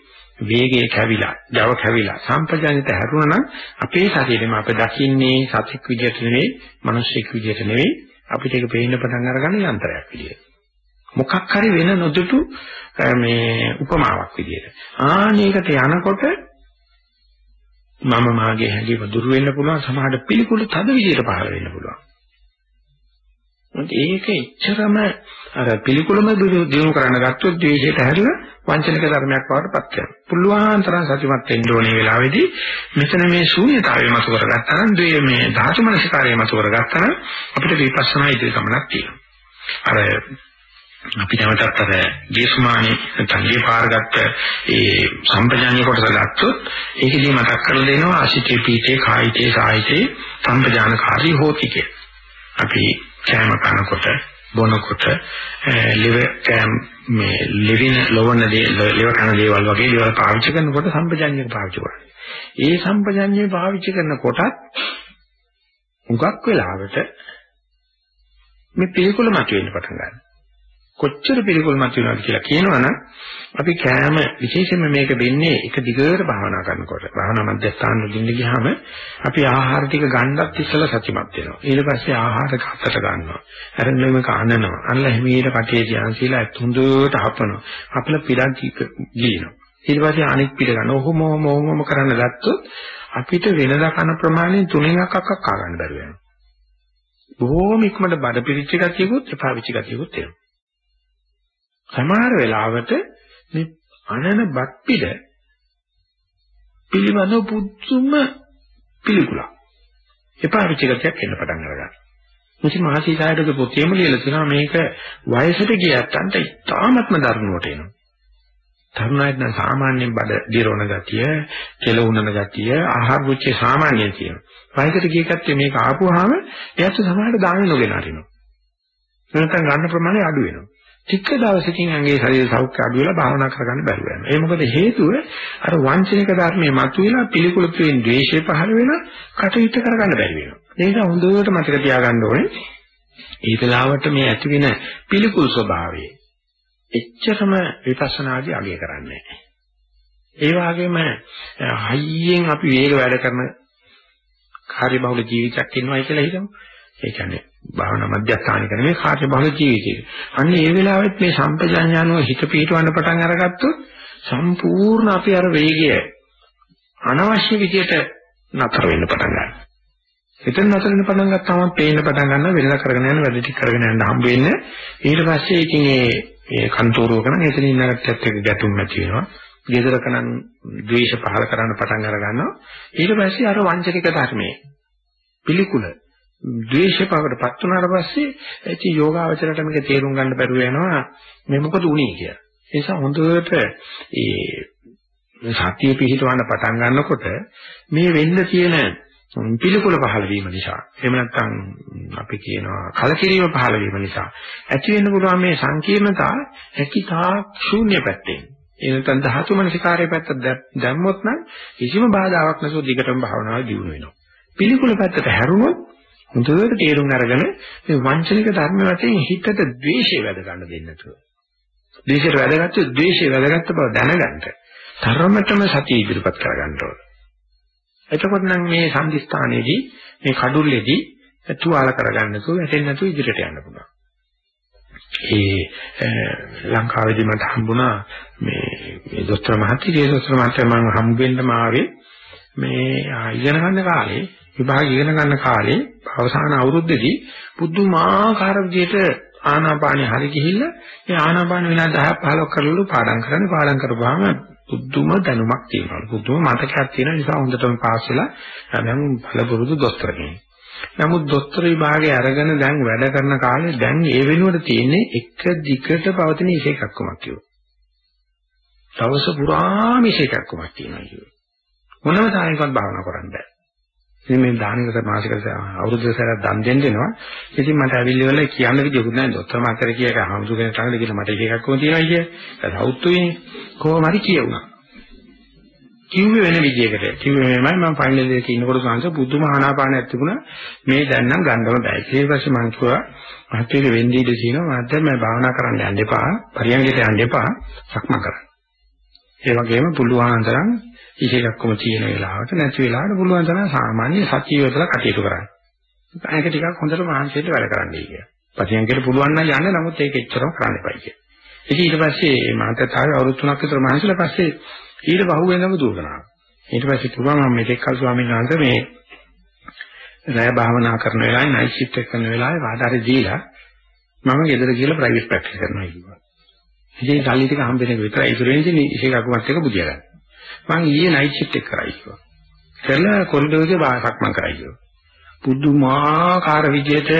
වේගය කැවිලා, Java කැවිලා සම්පජානිත හැරුණා නම් අපේ ශරීරෙම අප දකින්නේ සතික් විදියට නෙවෙයි, මිනිස්සෙක් විදියට නෙවෙයි, අපිට ඒක පේන්න පටන් අරගන්න යන්ත්‍රයක් විදියට. මොකක් හරි වෙන නොදුටු මේ උපමාවක් විදියට. ආනේකට යනකොට මම මාගේ හැඟීම දුර වෙන්න පුළුවන් සමහරට පිළිකුල් තද විදියට පහළ වෙන්න පුළුවන්. ඒක එච්චරම අර පිළිකුලම දිනු කරන්න ගත්තොත් ද්වේෂයට හැරිලා වංචනික ධර්මයක් වඩපත් කරනවා. පුළුවන් තරම් සතුටුමත් වෙන්න ඕනේ වෙලාවේදී මෙතන මේ ශූන්‍යතාවය මත කරගත්තා නම් ද්වේ මේ ධාතු මනසිකාරය මත කරගත්තා නම් අපිට විපස්සනා ඉදිරි ගමනක් තියෙනවා. අර අපි නැවතත් අර දේශමානී නැත්නම් පාරගත්ත ඒ සම්පජාඤ්ඤ කොටස ගත්තොත් ඒකදී මතක් කරලා දෙනවා අසිතේ පීතේ කායිතේ සායිතේ සම්පජානකාරී හෝති කිය. අපි කෑම කනකොට බොනකොට liver කෑම මේ living ලොවන දේ liver කන දේවල් වගේ දේවල් පාවිච්චි කරනකොට සම්පජාඤ්ඤය පාවිච්චි කරනවා. ඒ සම්පජාඤ්ඤය පාවිච්චි කරනකොටත් හුඟක් වෙලාවට මේ පිළිකුල මතුවෙන්න පටන් ගන්නවා. කොච්චර පිළිකුල් මත වෙනවද කියලා කියනවනම් අපි කෑම විශේෂයෙන්ම මේක වෙන්නේ එක දිගට භාවනා කරනකොට. භාවනා මධ්‍යස්ථාන වලින් ගියාම අපි ආහාර ටික ගන්නත් ඉස්සලා සතිමත් වෙනවා. ඊට පස්සේ ආහාර කතට ගන්නවා. අර මේක අනනවා අනලා හිමීට කටේ තියන් සීලා තුඳුට හපනවා. අපල පිරන් ගිලිනවා. ඊට පස්සේ අනෙක් පිට ගන්න ඔහොම ඔහොම ඔහොම කරන්න ගත්තොත් අපිට වෙනදා කන ප්‍රමාණයෙන් තුනෙන් එකක් අක්ක කා ගන්න බැරි වෙනවා බොහොම ඉක්මනට බඩ පිරිච්ච ගතියකුත් එපා වෙච්ච ගතියකුත් එනවා. සමහර වෙලාවට මේ අනන බත් පිළ පිළිබඳව පුදුම පිළිකුලක්. එපා විචිකතියක් එන්න පටන් ගන්නවා. මුචි මහසීසායක පොතේම ලියලා තියෙනවා මේක වයසට ගියත් අන්ට ඉතාමත්ම දරුණුවට එනවා. තරුණයෙක් නම් සාමාන්‍යයෙන් බඩ දිරවන ගතිය, කෙලවුනන ගතිය, ආහාර රුචි සාමාන්‍යයෙන් තියෙනවා. වයසට ගිය කත්තේ මේක ආපුවාම එයාට සමහරට දාන නොගෙන අරිනවා. නැත්නම් ගන්න ප්‍රමාණය අඩු වෙනවා. ටික දවසකින් ඇඟේ ශරීර සෞඛ්‍ය අඩු වෙලා භාවනා කරගන්න බැරුව යනවා. ඒ මොකද හේතුව අර වංචනික ධර්මයේ මතුවලා පිළිකුල් තුෙන් ද්වේෂය පහළ වෙන කටයුත්ත කරගන්න බැරි වෙනවා. ඒක හොඳට මතක තියාගන්න ඕනේ. ඒ වෙලාවට මේ ඇති වෙන පිළිකුල් ස්වභාවය එච්චරම විපස්සනාදී අගය කරන්නේ නැහැ. ඒ වගේම හයියෙන් අපි වේග වැඩ කරන කාර්යබහුල ජීවිතයක් ඉන්නවයි කියලා හිතමු. ඒ කියන්නේ භාවනා මධ්‍යස්ථානික නෙමෙයි කාර්ය බහුල ජීවිතයක. අන්න ඒ වෙලාවෙත් මේ සම්පජඤ්ඤානුව හිත පිටවන්න පටන් අරගත්තොත් සම්පූර්ණ අපි අර වේගය අනවශ්‍ය විදියට නතර වෙන්න පටන් ගන්නවා. එතන නතර වෙන්න පටන් ගත්තාම පේන්න පටන් ගන්නවා වෙනදා කරගෙන යන වැඩ ටික කරගෙන යන්න හම්බ වෙන්නේ. ඊට පස්සේ ඉතින් ඒ ඒ කන්තෝරුවක නම් එතන ඉන්න කට්ටියත් එක්ක ගැටුම් ඇති වෙනවා. ගෙදරක නම් ද්වේෂ පහල කරන්න පටන් අර ගන්නවා. ඊට පස්සේ අර වංචනික ධර්මයේ පිළිකුල ද්වේෂය පවකටපත් වුණාට පස්සේ ඇති යෝගාවචරයට මේක තේරුම් ගන්න බැරුව යනවා. මේ මොකද උනේ කියලා. ඒ නිසා හොඳට ඒ සතිය පිහිටවන්න පටන් ගන්නකොට මේ වෙන්න තියෙන පිළිකුල පහළ වීම නිසා එහෙම නැත්නම් අපි කියනවා කලකිරීම පහළ වීම නිසා ඇති වෙන්න පුළුවන් මේ සංකීර්ණතා හැකිතා ශූන්‍ය පැත්තෙන්. එනතන් ධාතු මනසිකාරයේ පැත්ත දැම්මොත් නම් කිසිම බාධාවක් නැතුව දිගටම භාවනාව දියුණු වෙනවා. පිළිකුල පැත්තට හැරුණොත් හොඳට තේරුම් අරගෙන මේ වංචනික ධර්ම වශයෙන් හිතට ද්වේෂය වැඩ ගන්න දෙන්නේ නැතුව. ද්වේෂයට වැඩගත්තොත් ද්වේෂය වැඩගත්ත බව දැනගන්න. තරමටම සතිය ඉදිරිපත් කරගන්න ඕන. එතකොට නම් මේ සම්දිස්ථානයේදී මේ කඩුල්ලේදී තුවාල කරගන්න නැතුව වැටෙන්නේ නැතුව ඉදිරියට යන්න පුළුවන්. ඒ ලංකාවේදී මට හම්බුණා මේ මේ දොස්තර මහත්තයා දොස්තර මහත්තයා මම හම්බ වෙන්නම ආවේ මේ ඉගෙන ගන්න කාලේ විභාග ඉගෙන ගන්න කාලේ අවසාන අවුරුද්දේදී පුදුමාකාර විදිහට ආනාපානෙ හරි ගිහිල්ලා ඒ ආනාපාන විනාඩි 10ක් 15ක් කරලු පාඩම් කරන්නේ පාඩම් කරපුවාම පුදුම දැනුමක් තියෙනවා පුදුම මතකයක් තියෙන නිසා හොඳටම පාස් වෙලා දැන් බලපුරුදු දොස්තර කෙනෙක්. නමුත් දොස්තර විභාගේ අරගෙන දැන් වැඩ කරන කාලේ දැන් ඒ වෙනුවට තියෙන්නේ එක දිගට පවතින ඉසේකක්කමක් කියනවා. දවස පුරාම ඉසේකක්කමක් තියෙනවා කියනවා. මොනම තාලයකවත් භාවනා කරන්න බෑ. ඉතින් මේ දානකට මාසිකට අවුරුදු දෙකක් දන් දෙන්න වෙනවා. ඉතින් මට ඇවිල්ලි වල කියන්න විදියකුත් නැහැ. ડોක්ටර් මාතර කියක හමුදු කෙනෙක් ළඟද කියලා මට එක එකක් කොහොම තියෙනවා කියේ. ඒක සෞතුයිනේ. කොහොම හරි කියුණා. කිව්වේ වෙන විදියකට. කිව්වේ මෙහෙමයි මම ෆයිනල් එකේ ඉන්නකොට සංස පුදුම ආනාපානයක් තිබුණා. මේ දැන් නම් ගන්නම බෑ. ඊට පස්සේ මම කිව්වා මහත්තයෙක් වෙන්නේ ඉඳී තියෙනවා. මහත්තයා මම භාවනා කරන්න යන්න එපා. පරියන්කට යන්න එපා. සක්ම කරන්න. ඒ වගේම පුළුවන් තරම් ඉහිලක්කම තියෙන වෙලාවට නැති වෙලාවට පුළුවන් තරම් සාමාන්‍ය සතිය යොදලා කටයුතු කරන්න. ඒක ටිකක් හොඳට මහන්සියට වැඩ කරන්නයි කියලා. පරියන්කට පුළුවන් නම් යන්න නමුත් ඒක එච්චරම කරන්න එපා කියලා. ඉතින් ඊට පස්සේ මාතෘකාවේ අවුරුදු 3ක් විතර මහන්සිලා පස්සේ ඊට පහුවෙනම දුර කරනවා. ඊට පස්සේ කිව්වා මම මෙතෙක් කල් ස්වාමීන් වහන්සේ මේ රැය භාවනා කරන වෙලාවේ නයිට් ෂිෆ්ට් එක කරන වෙලාවේ වාදාරි දීලා මම ගෙදර ගිහලා ප්‍රයිවට් ප්‍රැක්ටිස් කරනවා කිව්වා. ඉතින් සල්ලි ටික හම්බ වෙන එක විතරයි ඉතුරු වෙන්නේ ඉතින් ඒක අකුමත් එක බුදියා ගන්න. මම ඊයේ නයිට් ෂිෆ්ට් එක කරයි කිව්වා. කරලා කොරිඩෝරේ වාසක් මම කරයි කිව්වා. පුදුමාකාර විදිහට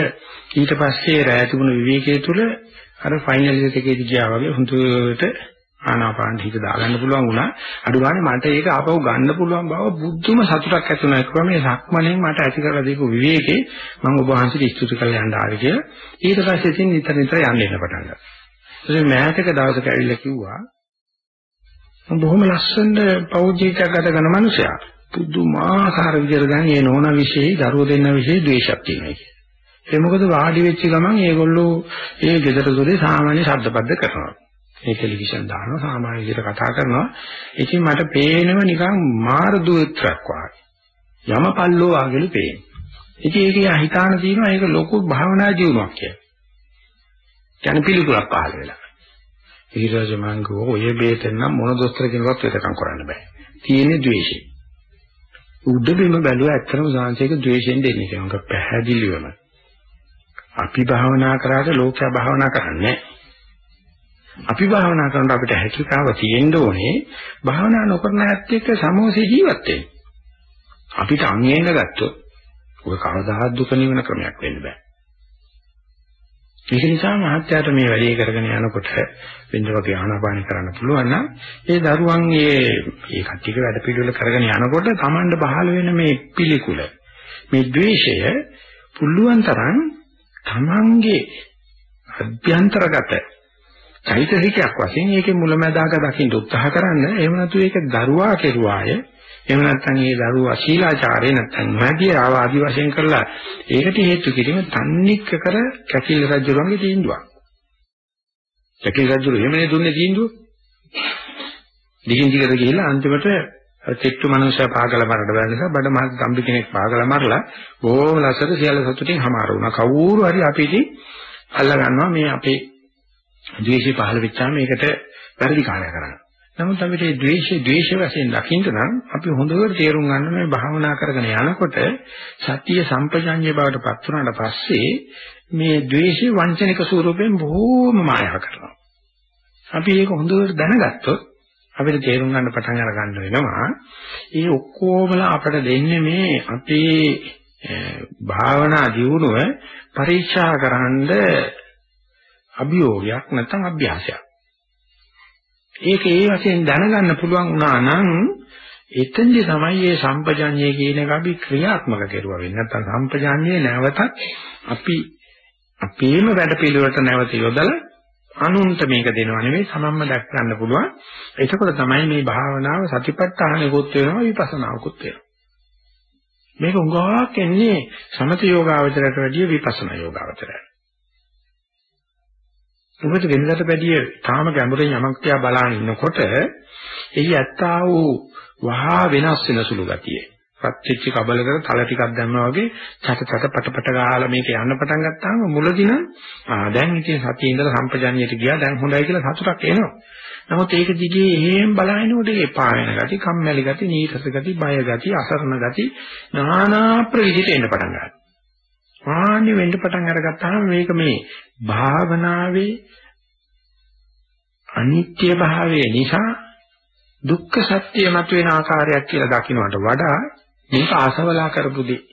ඊට පස්සේ රැය තිබුණු විවේකයේ තුල අර ෆයිනල් එකේදී ගියා වගේ හුදුට ආනාපාන හිත දාගන්න පුළුවන් වුණා. අඩු ගානේ මට ඒක ආපහු ගන්න පුළුවන් බව බුද්ධම සතුටක් ඇති වුණා. ඒක මේ සක්මණෙන් මට ඇති කරලා දීපු විවේකේ මම ඔබ වහන්සේට ස්තුති කරලා යන්න ආවේ කියලා. ඊට පස්සේ ඉතින් නිතර නිතර යන්න එන්න පටන් ගත්තා. ඉතින් මෑතක දවසක ඇවිල්ලා කිව්වා මම බොහොම ලස්සන පෞද්ගලිකයක් ගත කරන මනුස්සයා. පුදුමාකාර විදිහට දැන් මේ නෝන විශේෂයි දරුවෝ දෙන්න විශේෂ ද්වේෂයක් තියෙනවා කියලා. ඒ මොකද වාඩි වෙච්ච ගමන් ඒගොල්ලෝ ඒ ගෙදර දොරේ සාමාන්‍ය ශබ්දපද්ද කරනවා. ඒ ටෙලිවිෂන් දානවා සාමාන්‍ය විදිහට කතා කරනවා. ඉතින් මට පේනව නිකන් මාර දුත්‍රාක් වගේ. යමපල්ලෝ ආගෙලු පේන්නේ. ඉතින් ඒකේ හිතාන තියෙනවා ඒක ලොකු භාවනා ජීවණයක් කියලා. කියන්නේ පිළිකුලක් පහළ වෙලා. ඊරජ මංගෝ ඔය බේතෙන් නම් මොන දොස්තර කෙනෙක්වත් වෙතකම් කරන්න බෑ. තියෙන්නේ ද්වේෂය. උඩ බිම බැලුවා ඇත්තටම සාංශයක ද්වේෂයෙන් දෙන්නේ කියලා. පැහැදිලිවම. අපි භාවනා කරාට ලෝකයා භාවනා කරන්නේ නැහැ. අපි භාවනා කරනකොට අපිට හැකියාව තියෙන්න ඕනේ භාවනා නොකරන ඇත්ත එක්ක සමෝසෙ ජීවත් වෙන්න. අපිට අංගේන ගත්තොත් ඔය කවදාහත් දුක නිවන ක්‍රමයක් වෙන්න බෑ. ඒක නිසා මහත්යාට මේ වැඩේ කරගෙන යනකොට වෙන්න වගේ ආනාපානි කරන්න පුළුවන් නම් ඒ දරුවන් මේ මේ කට්ටියක වැඩ පිළිවෙල කරගෙන යනකොට Tamand බහල වෙන මේ පිළිකුල මේ द्वේෂය පුළුවන් තරම් Tamange අභ්‍යන්තරගත චෛතසිකයක් වශයෙන් ඒකේ මුලැමැදාක දකින්න උත්සාහ කරන්න. එහෙම නැතු ඒක දරුවා කෙරුවාය. එහෙම නැත්නම් ඒ දරුවා ශීලාචාරේ නැත්නම් මැදිය ආවාදි වශයෙන් කරලා ඒකට හේතු කිරීම තන්නික කර කැකිල රජුගේ තීන්දුවක්. කැකිල රජු එහෙමනේ දුන්නේ තීන්දුව. දිගින් දිගට ගිහිල්ලා අන්තිමට චිත්තු මනුෂ්‍ය පාගල මරන්න බැරි නිසා බඩ මහ ගම්බි කෙනෙක් පාගල මරලා බොහොම ලස්සට සියල්ල සතුටින් හමාර වුණා. කවුරු හරි අපි ඉතින් අල්ල ගන්නවා මේ අපේ ද්වේෂය පහළ වෙච්චාම ඒකට වැරදි කාර්ය කරන්න. නමුත් අපිට මේ ද්වේෂය ද්වේෂ වශයෙන් දකින්න නම් අපි හොඳට තේරුම් ගන්න මේ භාවනා කරගෙන යනකොට සත්‍ය සම්පජඤ්ඤය බවට පත් වුණාට පස්සේ මේ ද්වේෂය වංචනික ස්වරූපයෙන් බොහෝම මායාව කරනවා. අපි ඒක හොඳට දැනගත්තොත් අපිට තේරුම් ගන්න පටන් අර ගන්න වෙනවා. ඒ ඔක්කොමලා අපට දෙන්නේ මේ අපේ භාවනා දියුණුව පරීක්ෂා කරන්න අභියෝගයක් නැත්නම් අභ්‍යාසයක්. ඒක ඒ වශයෙන් දැනගන්න පුළුවන් වුණා නම් එතෙන්දී තමයි මේ සම්පජාඤ්ඤය කියන එක අපි ක්‍රියාත්මක කරුවා වෙන්නේ. නැත්නම් සම්පජාඤ්ඤය නැවතත් අපි අපේම වැඩ පිළිවෙලට නැවත යොදලා අනුන්ට මේක දෙනව නෙවෙයි සමම්ම දැක් ගන්න පුළුවන්. එතකොට තමයි මේ භාවනාව සතිපට්ඨානෙකුත් වෙනවා විපස්සනාවකුත් වෙනවා. මේක උගාවක් එන්නේ සමත යෝගාවචරයට වැඩිය විපස්සනා යෝගාවචරයට. මොකද වෙනදට වැඩිය තාම ගැඹුරින් යමක් තියා බලාගෙන ඉන්නකොට එහි ඇත්තා වූ වහා වෙනස් වෙන සුළු ගතිය. පත්‍ච්ච කබලකට තල ටිකක් දැම්මා වගේ චට චට පට පට ගහලා මේක යන්න පටන් ගත්තාම මුලදී නම් ආ දැන් ඉතින් සතියේ ඉඳලා සම්පජාඤ්ඤයට ගියා දැන් හොඳයි කියලා සතුටක් එනවා. නමුත් ඒක දිගේ එහෙම බලහිනකොට එපා වෙන ගති, කම්මැලි ගති, නීරස ගති, බය ගති, අසරණ ගති নানা ප්‍රවිධිත එන්න පටන් ගන්නවා. ආන්නේ වෙන්න පටන් අරගත්තාම මේක මේ භාවනාවේ අනිත්‍ය භාවය නිසා දුක්ඛ සත්‍ය මතුවෙන ආකාරයක් කියලා දකින්නට වඩා මේක ආසවලා කරපු දෙයක්.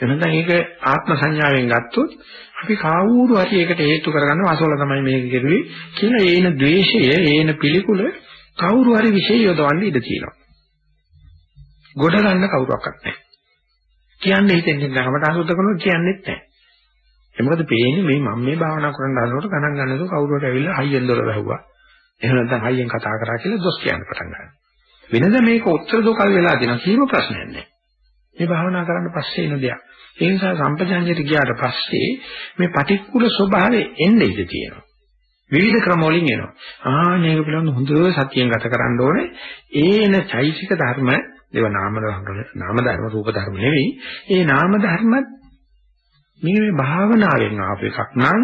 එනනම් ඒක ආත්ම සංඥාවෙන් ගත්තොත් අපි කවුරු හරි ඒකට හේතු කරගන්න අසවල තමයි මේක කෙරුවේ කියලා ඒන द्वේෂය ඒන පිළිකුල කවුරු හරි විශේෂ යොදවන්න ඉඩ තියෙනවා. ගොඩ ගන්න කවුරක්වත් නැහැ. කියන්නේ හිතෙන්නේ නැගමට අසුද්ධ කරනවා කියන්නේත් නැහැ. ඒ මොකද පේන්නේ මේ මම මේ භාවනා කරන්න හදනකොට ගණන් ගන්නකොට කවුරුහට ඇවිල්ලා හයියෙන් දොර වැහුවා. එහෙම නැත්නම් හයියෙන් කතා කරා කියලා දොස් කියන්න පටන් ගන්නවා. වෙනද මේක උත්තර දොකල් වෙලා දෙන කීම ප්‍රශ්නයක් නැහැ. මේ භාවනා කරන්න පස්සේ එන දෙයක්. ඒ නිසා සම්පජඤ්ඤයට ගියාට පස්සේ මේ පටික්කුල ස්වභාවය එන්නේ ඉඳ තියෙනවා. විවිධ ක්‍රම වලින් එනවා. ආ මේක පිළිබඳ හොඳ සතියෙන් ගත කරන්න ඕනේ. ඒන චෛසික ධර්ම ඒවා නාම ධර්ම නාම ධර්ම රූප ධර්ම නෙවෙයි. ඒ නාම ධර්මත් මේ මේ භාවනාවෙන් ආපු එකක් නම්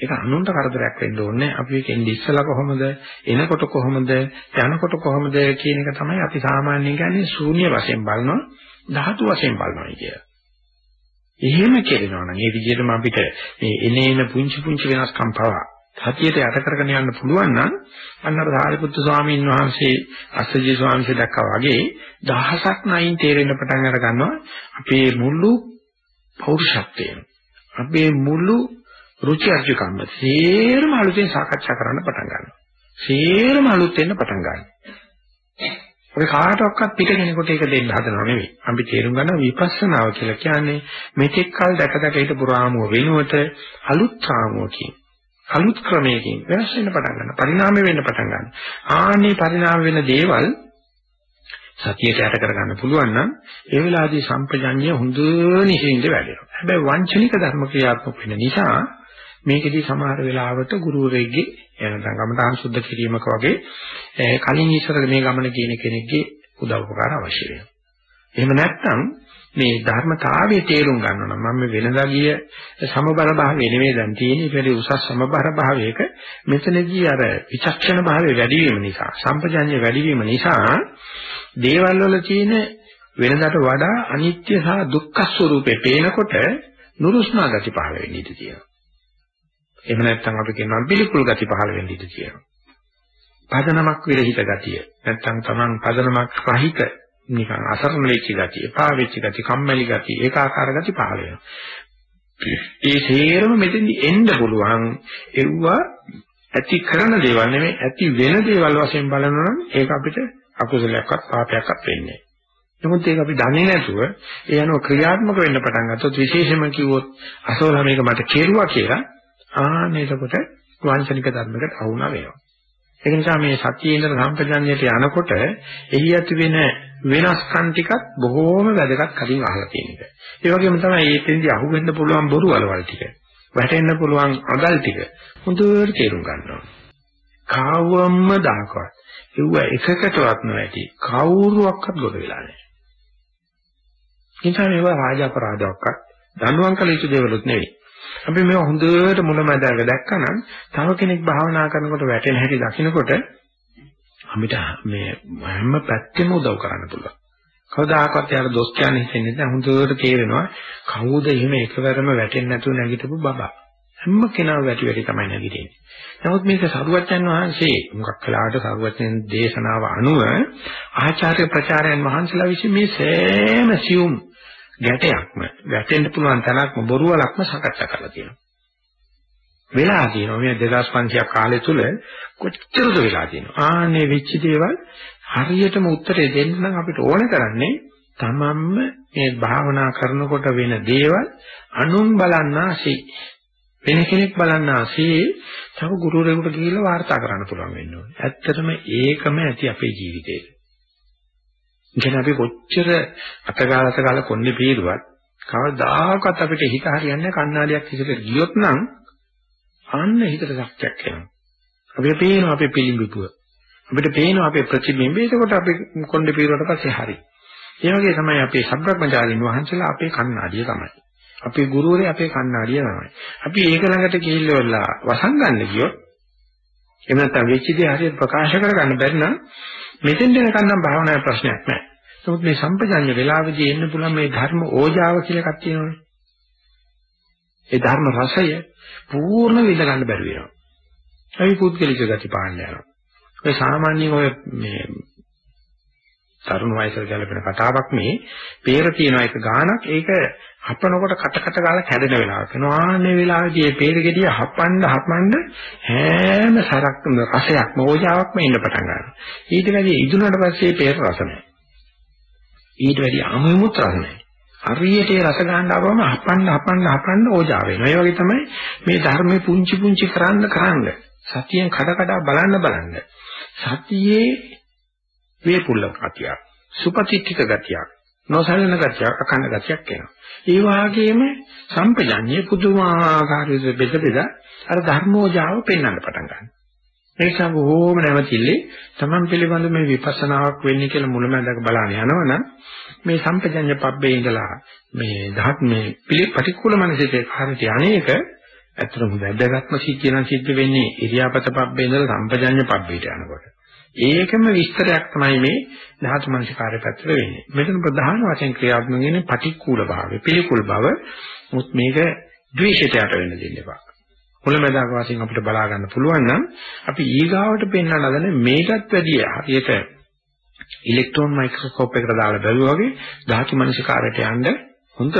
ඒක අනුන්ට කරදරයක් වෙන්න ඕනේ. අපි ඒකෙන් ඉස්සලා කොහොමද, එනකොට කොහොමද, යනකොට කොහොමද කියන එක තමයි අපි සාමාන්‍යයෙන් කියන්නේ ශූන්‍ය වශයෙන් බලනවා, ධාතු වශයෙන් බලනවා කියලා. එහෙම කෙරෙනවා නම් ඒ විදිහටම අපිට මේ එනේන පුංචි පුංචි වෙනස්කම් පවා සතියට යට කරගෙන යන්න පුළුවන් නම් අන්න අර සාරිපුත්තු ස්වාමීන් වහන්සේ අස්සජී ස්වාමීන් වහන්සේ දැක්කා වගේ දහසක් නයින් තේරෙන්න පටන් අර ගන්නවා අපේ මුළු පෞරුෂත්වයෙන් අපේ මුළු රුචි අරුචිකම්ම සේරම අලුතෙන් සාකච්ඡා කරන්න පටන් ගන්නවා. සේරම අලුත් වෙන්න පටන් ගන්නවා. ඔය කාටවත් පිට කෙනෙකුට ඒක දෙන්න හදනව නෙවෙයි. අපි තේරුම් ගන්න විපස්සනාව කියලා කියන්නේ මෙතෙක් කල දැක දැක හිටපු රාමුව වෙනුවට අලුත් රාමුවකින් අලුත් ක්‍රමයකින් වෙනස් වෙන්න පටන් ගන්නවා. පරිණාමය වෙන්න පටන් ගන්නවා. ආන්නේ පරිණාම වෙන දේවල් සතියට යට කරගන්න පුළුවන් නම් ඒ වෙලාවේදී සම්පජඤ්ඤය හොඳ නිසින්ද වැඩෙනවා. හැබැයි වංචනික ධර්ම ක්‍රියාත්මක වෙන නිසා මේකෙදී සමහර වෙලාවට ගුරුවරයෙක්ගේ එනනම් ගමඨාන් සුද්ධ කිරීමක වගේ කලින් ඉස්සර මේ ගමන කියන කෙනෙක්ගේ උදව් උපකාර අවශ්‍ය වෙනවා. එහෙම නැත්නම් මේ ධර්මතාවයේ තේරුම් ගන්න නම් මම වෙනදා ගිය සමබර භාවය නෙමෙයි දැන් තියෙන්නේ ඉතින් උසස් සමබර භාවයක මෙතනදී අර විචක්ෂණ භාවය වැඩි වීම නිසා සම්පජාඤ්ඤය වැඩි වීම නිසා දේවල් වල තියෙන වෙනදාට වඩා අනිත්‍ය සහ දුක්ඛ ස්වરૂපේ පේනකොට නුරුස්නා ගති පහළ වෙන්න ඉඩ තියෙනවා. එහෙම නැත්නම් අපි කියනවා පිළිකුල් ගති පහළ වෙන්න ඉඩ තියෙනවා. පදනමක් විරහිත ගතිය. නැත්නම් Taman පදනමක් රහිත නිකන් අසරණ වෙච්ච ගතිය, පා වෙච්ච ගතිය, කම්මැලි ගතිය, ඒකාකාර ගතිය පහළ වෙනවා. ඒ තේරම මෙතෙන්දි එන්න පුළුවන් එව්වා ඇති කරන දේවල් නෙමෙයි ඇති වෙන දේවල් වශයෙන් බලනවා නම් ඒක අපිට අකුසලයක්වත් පාපයක්වත් වෙන්නේ නමුත් ඒක අපි දන්නේ නැතුව ඒ අනුව ක්‍රියාත්මක වෙන්න පටන් ගත්තොත් විශේෂම කිව්වොත් අසෝලා මේක මට කෙරුවා කියලා ආන්න එතකොට වංශනික ධර්මයකට අහුණා වෙනවා. ඒක නිසා මේ සතියේ ඉඳලා සම්පජන්ණයට යනකොට එහි ඇති වෙන වෙනස්කම් ටිකත් බොහෝම වැදගත් කලින් අහලා තියෙන එක. ඒ වගේම තමයි මේ තෙන්දි අහුවෙන්න පුළුවන් බොරු වලවල් ටික. වැටෙන්න පුළුවන් අගල් ටික හොඳට තේරුම් ගන්න ඕනේ. කාවම්ම දාකවත්. ඒව එකකටවත් නොඇති. කවුරුවක්වත් ගොඩ වෙලා නැහැ. නිසා මේවා රාජ අපරාධයක්වත් දඬුවම් කළ යුතු දේවලුත් නෙවෙයි. අපි මේ හොඳට මුලමඳාග දැක්කනම් තව කෙනෙක් භාවනා කරනකොට වැටෙන හැටි දකිනකොට අපිට මේ හැම පැත්තෙම උදව් කරන්න පුළුවන්. කවදාකවත් යාර දොස් කියන්නේ හිතෙන්නේ නැහැ. හොඳට තේරෙනවා කවුද එහෙම එකවරම වැටෙන්නේ නැතුව නැගිටපු බබා. හැම කෙනාම වැටි වැටි තමයි නැගිටින්නේ. නමුත් මේක සරුවච්චන් වහන්සේ මොකක් කළාට සරුවච්චන් දේශනාව අනුව ආචාර්ය ප්‍රචාරයන් වහන්සේලා විසින් මේ සෑම සියුම් ගැටයක්ම වැටෙන්න පුළුවන් තැනක්ම බොරුවලක්ම සකච්ඡා කරලා තියෙනවා. වෙලා තියෙනවා මේ 2500ක් කාලය තුල කොච්චරද වෙලා තියෙනවා. ආන්නේ වෙච්ච දේවල් හරියටම උත්තරේ දෙන්න නම් අපිට ඕන කරන්නේ තමන්ම මේ භාවනා කරනකොට වෙන දේවල් අනුන් බලන්නාසේ වෙන කෙනෙක් බලන්නාසේ තව ගුරුවරයෙකුට ගිහිල්ලා වාර්තා කරන්න පුළුවන් වෙන්න ඕනේ. ඇත්තටම ඒකම ඇති අපේ ජීවිතේ. ඉතින් අපි කොච්චර අතගාලත ගාල කොන්නේ පීරුවත් කවදාකවත් අපිට හිත හරියන්නේ කණ්ණාඩියක් ඉස්සරට ගියොත් නම් අන්න හිතට ශක්තියක් එනවා. අපිට පේනවා අපේ පිළිඹුව. අපිට පේනවා අපේ ප්‍රතිබිම්බය. එතකොට අපි කොණ්ඩේ පීරුවට පස්සේ හරි. ඒ වගේ තමයි අපේ සබ්‍රක්‍මචාරින් වහන්සේලා අපේ කණ්ණාඩිය තමයි. අපේ ගුරුවරයා අපේ කණ්ණාඩිය තමයි. අපි ඒක ළඟට ගිහිල්ලා වසංගන්න ගියොත් එහෙම නැත්නම් වෙච්ච දේ හරියට ප්‍රකාශ කරගන්න බැරි නම් මෙතෙන් දෙනකන් නම් භාවනාවේ ප්‍රශ්නයක් නැහැ. නමුත් මේ සම්පජඤ්ඤ වෙලාවදී එන්න පුළුවන් මේ ධර්ම ඕජාව කියලා එකක් තියෙනවානේ. ඒ ධර්ම රසය පූර්ණ විඳ ගන්න බැරි වෙනවා. ඒ පුද්ගලික ගති පාන්න යනවා. ඔය සාමාන්‍යයෙන් ඔය මේ තරුණ වයසට ගැලපෙන කතාවක් මේ peer තියෙන එක ගානක් ඒක හපනකොට කට කට ගාලා කැඩෙන වෙලාවක් වෙනවා. ආන්නේ වෙලාවේදී මේ peer ගෙඩිය හපන්න හපන්න හැම සරක්ම රසයක්ම ඕජාවක්ම ඉන්න පටන් ගන්නවා. ඊට වැඩි ඉදුණාට පස්සේ peer රස නැහැ. ඊට වැඩි අමුමුත් රස නැහැ. හරියට ඒ රස ගන්න ආවම හපන්න හපන්න හපන්න ඕජා වෙනවා. ඒ වගේ තමයි මේ ධර්මයේ පුංචි පුංචි කරන්න කරන්න සතියෙන් කඩ කඩ බලන්න බලන්න සතියේ වේපුල්ල ගතියක්, සුපතිත්තික ගතියක්, නොසලන ගතියක්, අකන්න ගතියක් එනවා. ඒ වාගේම සම්පජඤ්ඤේ පුදුමාකාර විදිහට බෙද බෙද අර ධර්මෝජාව පෙන්වන්න පටන් ගන්නවා. ඒ නිසා බොහෝම නැවතිල්ලේ Taman පිළිබඳ මේ විපස්සනාවක් වෙන්නේ කියලා මුලමඳක බලන්න යනවනම් මේ සම්පජඤ්ඤ පබ්බේ ඉඳලා මේ ධාත්මේ පිළිපටිකුල මනසේ කාර්යය අනේක ඇත්තටම වැදගත්ම සිද්ධිය නම් සිද්ධ වෙන්නේ ඉරියාපත පබ්බේ ඉඳලා සම්පජඤ්ඤ පබ්බේට යනකොට. ඒකම විස්තරයක් තමයි මේ ධාතු මනසිකාරය පැත්තට වෙන්නේ. මෙතන ප්‍රධාන වශයෙන් ක්‍රියාත්මක වෙන්නේ පටික්කුල භාවය, පිළිකුල් බව. මුත් මේක ද්වේෂයට යට වෙන්න දෙන්න එපා. මුලමදාක වශයෙන් අපිට බලා ගන්න පුළුවන් නම් අපි ඊගාවට පෙන්වන ලදන මේකත් වැඩිය හරියට ඉලෙක්ට්‍රෝන මයික්‍රොස්කෝප් එකකට දාලා බැලුවා වගේ ධාතු මනසිකාරයට යන්න හොඳ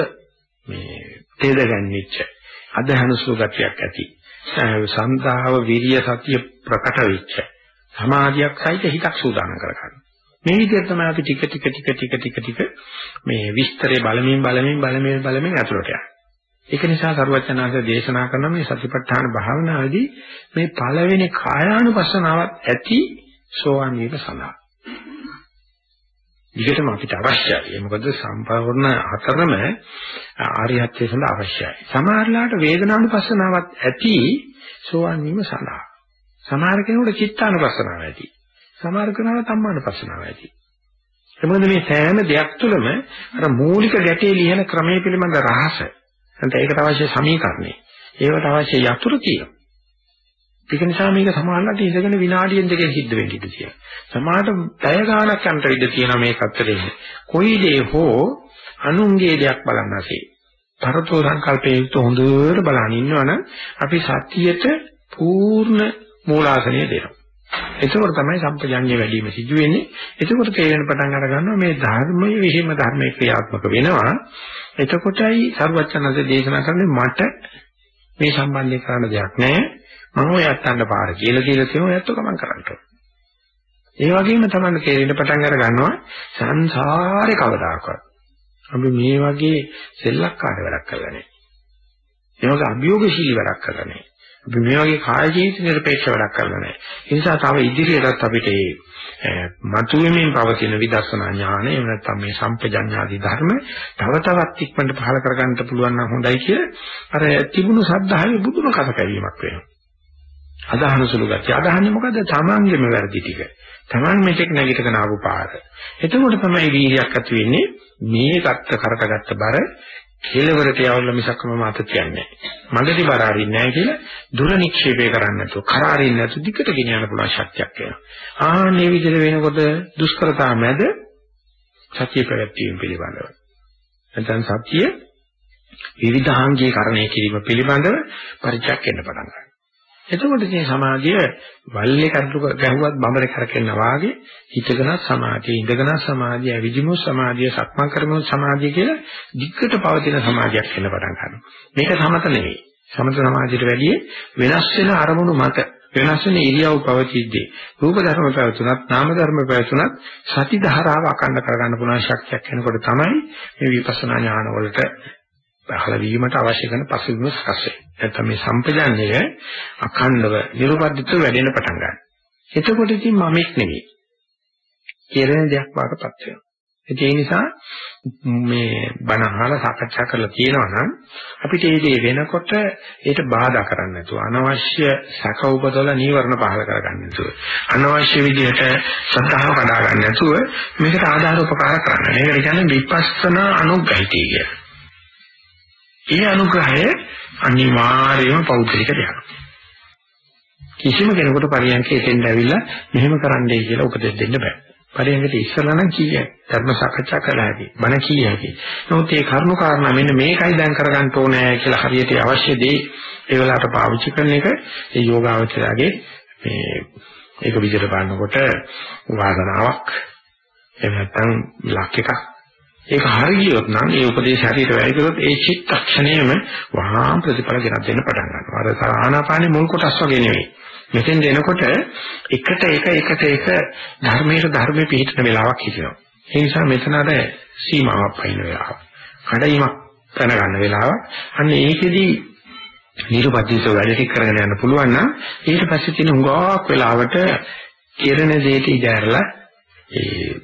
මේ තේද ගැන්විච්ච අධහනුසු ගතියක් ඇති. සන්තාව විරිය සතිය ප්‍රකට වෙච්ච සමාධියක් සහිත හිතක් සූදානම් කරගන්න. මේ විදිහට තමයි අපි ටික ටික ටික ටික ටික ටික මේ විස්තරේ බලමින් බලමින් බලමින් බලමින් අතුලට යන්නේ. ඒක නිසා සරුවචනාංශ දේශනා කරන මේ සතිපට්ඨාන භාවනාවේදී මේ පළවෙනි කායානුපස්සනාවත් ඇති සෝවන් වීම සඳහා. ඊටම අපිට අවශ්‍යයි. මොකද සම්පූර්ණ හතරම ආර්යත්වයේ සඳහා අවශ්‍යයි. සමහරලාට වේදනානුපස්සනාවත් ඇති සෝවන් වීම සඳහා. සමහර කෙනෙකුට චිත්තානුපස්සනාව ඇති. සමහර කෙනාට ධම්මානුපස්සනාව ඇති. එමුද මේ සෑම දෙයක් තුළම අර මූලික ගැටේ ලියන ක්‍රමයේ පිළිබඳ රහස නැත්නම් ඒකට අවශ්‍ය සමීකරණේ ඒවට අවශ්‍ය යතුරු තියෙනවා. ඒක නිසා මේක සමානලට ඉඳගෙන විනාඩියෙන් දෙකකින් සිද්ධ වෙන්න ඉඩ තියෙනවා. සමානට පැය ගාණක් යනට ඉඩ තියෙනවා මේක අත්තරේ. කොයි දේ හෝ අනුන්ගේ දෙයක් බලන්නසේ. පරතෝ සංකල්පයේ යුක්ත හොඳට බලන ඉන්නවනම් අපි සතියට පූර්ණ මූලාසනය දෙනවා. එතකොට තමයි සම්පජඤ්ඤය වැඩි වීම සිදු වෙන්නේ. එතකොට තේරෙන පටන් අර ගන්නවා මේ ධර්මයේ විහිම ධර්මයේ ක්‍රියාත්මක වෙනවා. එතකොටයි සර්වචනන්සේ දේශනා කරන්නේ මට මේ සම්බන්ධයෙන් කරන්න දෙයක් නැහැ. මම ඔයත් අන්න පාර කියලා කියලා තියෙනවා ඔයත් ගමන් කරන්න. ඒ වගේම තමයි තේරෙන පටන් අර ගන්නවා සංසාරේ කවදාකවත්. අපි මේ වගේ සෙල්ලක්කාර වැඩක් කරලා නැහැ. ඒ වගේ අභියෝගශීලී වැඩක් කරලා නැහැ. අපි මේ වගේ කාය ජීවිත නිර්පේක්ෂ වැඩක් කරලා නැහැ. ඒ නිසා තව ඉදිරියටත් අපිට මේ මතුවෙමින් පවතින විදර්ශනා ඥානය එහෙම නැත්නම් මේ සම්පජඤ්ඤාදී ධර්ම තව තවත් ඉක්මනට පහළ කරගන්න පුළුවන් නම් හොඳයි කියලා අර තිබුණු සද්ධාවේ බුදුම කසකැවීමක් වෙනවා. අදහන සුළු ගැටි. අදහන්නේ මොකද? තමන්ගේම වැරදි ටික. තමන් මෙතෙක් නැගිටගෙන ආපු පාර. එතකොට තමයි වීර්යයක් ඇති වෙන්නේ මේ ගත්ත කරකගත්ත බර කෙලවරට යවල මිසක් මම අත කියන්නේ මගදී බර අරින්නේ නැහැ කියලා දුර නික්ෂේපය කරන්නේ නැතුව කරාරින්නේ නැතුව දිකට ගෙන යන්න පුළුවන් ශක්තියක් එනවා. ආන්නේ විදිහට වෙනකොට දුෂ්කරතා මැද සත්‍ය ප්‍රවැත්වීම පිළිබඳව. නැත්නම් සත්‍ය විවිධාංගීකරණය කිරීම පිළිබඳව පරිචයක් එන්න පටන් ගන්නවා. එතකොට මේ සමාධිය වල්ලේ කටු ගැහුවත් බඹරේ කරකෙනා වාගේ හිතගෙන සමාධිය ඉඳගෙන සමාධිය ඇවිදිමු සමාධිය සක්මන් කරමු සමාධිය කියලා දිග්ගට පවතින සමාධියක් වෙන්න පටන් ගන්නවා. මේක සමත නෙවෙයි. සමත සමාධියට වැඩිය වෙනස් වෙන අරමුණු මත වෙනස් වෙන ඉරියව් පවතිද්දී රූප ධර්ම පැවතුනත් නාම ධර්ම පැවතුනත් සති ධාරාව අකණ්ඩ කරගන්න පුළුවන් ශක්තියක් වෙනකොට තමයි මේ විපස්සනා ඥාන වලට පහළ වීමට අවශ්‍ය කරන පසුබිම සකස් වෙන්නේ. නැත්නම් මේ සම්පජාන්නය අඛණ්ඩව නිර්වද්දිතව වැඩෙන පටන් ගන්නවා. එතකොට ඉතින් මමෙක් නෙවෙයි. කෙරෙන දෙයක් වාටපත් වෙනවා. ඒ නිසා මේ බණ අහලා සාකච්ඡා කරලා තියෙනවා නම් අපිට මේ දේ වෙනකොට ඒට බාධා කරන්න නැතුව අනවශ්‍ය සැක උපදවලා නීවරණ පහල කරගන්න නැතුව අනවශ්‍ය විදිහට සත්‍තාව කඩා ගන්න නැතුව මේකට ආධාර උපකාර කරන්න. මේකට කියන්නේ විපස්සනා අනුග්‍රහිතය කියලා. ඒ අනුග්‍රහය අනිවාර්යයෙන්ම පෞද්ගලික දෙයක්. කිසිම කෙනෙකුට පරියන්කේ එතෙන්ට ඇවිල්ලා මෙහෙම කරන්නයි කියලා උපදෙස් දෙන්න බෑ. පරියන්කට ඉස්සලා නම් කීයයි ධර්ම සාකච්ඡා කළා ඇති. බණ කීයයි. නමුත් මේ කරුණු කාරණා මෙන්න මේකයි දැන් කරගන්න ඕනේ කියලා හරියට අවශ්‍ය දේ ඒ වෙලාවට පාවිච්චි කරන එක ඒ යෝගාවචරයේ මේ ඒක විදිහට බලනකොට වාසනාවක් එහෙම නැත්නම් ලක් එකක් ඒක හරියට නම් ඒ උපදේශ හරියට වැඩි කරොත් ඒ චිත්තක්ෂණයම වහා ප්‍රතිඵල ගෙනත් දෙන්න පටන් ගන්නවා. අර ආනාපානේ මුල් කොටස් වගේ නෙවෙයි. මෙතෙන් දෙනකොට එකට එක එකට එක ධර්මයේ ධර්මයේ පිහිටන වෙලාවක් හිටිනවා. ඒ නිසා මෙතන අර සීමාවක් පයින් වෙලාව. කඩයිමක් දැනගන්න වෙලාව. අන්න ඒකෙදි නිර්පදිත වැඩ ටික කරගෙන යන්න පුළුවන් නම් ඊට පස්සේ තියෙන හුඟක් වෙලාවට කිරණ දෙයට ඉඳලා ඒ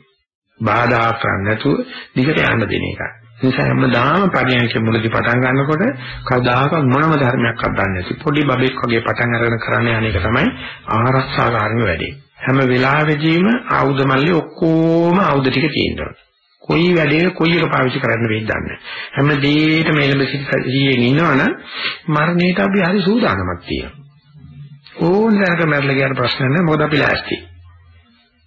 බාධා කරන්නේ නැතුව දිගට යන්න දෙන එකයි. නිසා හැමදාම පරියන්ක මුලදී පටන් ගන්නකොට කවදාකවත් මොනම ධර්මයක් අදන්නේ නැති පොඩි බබෙක් වගේ පටන් අරගෙන කරන්නේ අනේක තමයි ආරක්ෂාකාරී වැඩේ. හැම වෙලාවෙදීම ආයුධ මල්ලේ ඔක්කොම ආයුධ ටික තියෙනවා. කොයි වැඩේ කොයි එක පාවිච්චි කරන්න වෙයිද දන්නේ හැම දෙයකම එළඹ සිටියෙන් ඉන්නවනම් මරණයට අපි හරි සූදානමක් තියෙනවා ඕන දැනක මැරලා කියන ප්‍රශ්න නැහැ මොකද අපි ලෑස්ති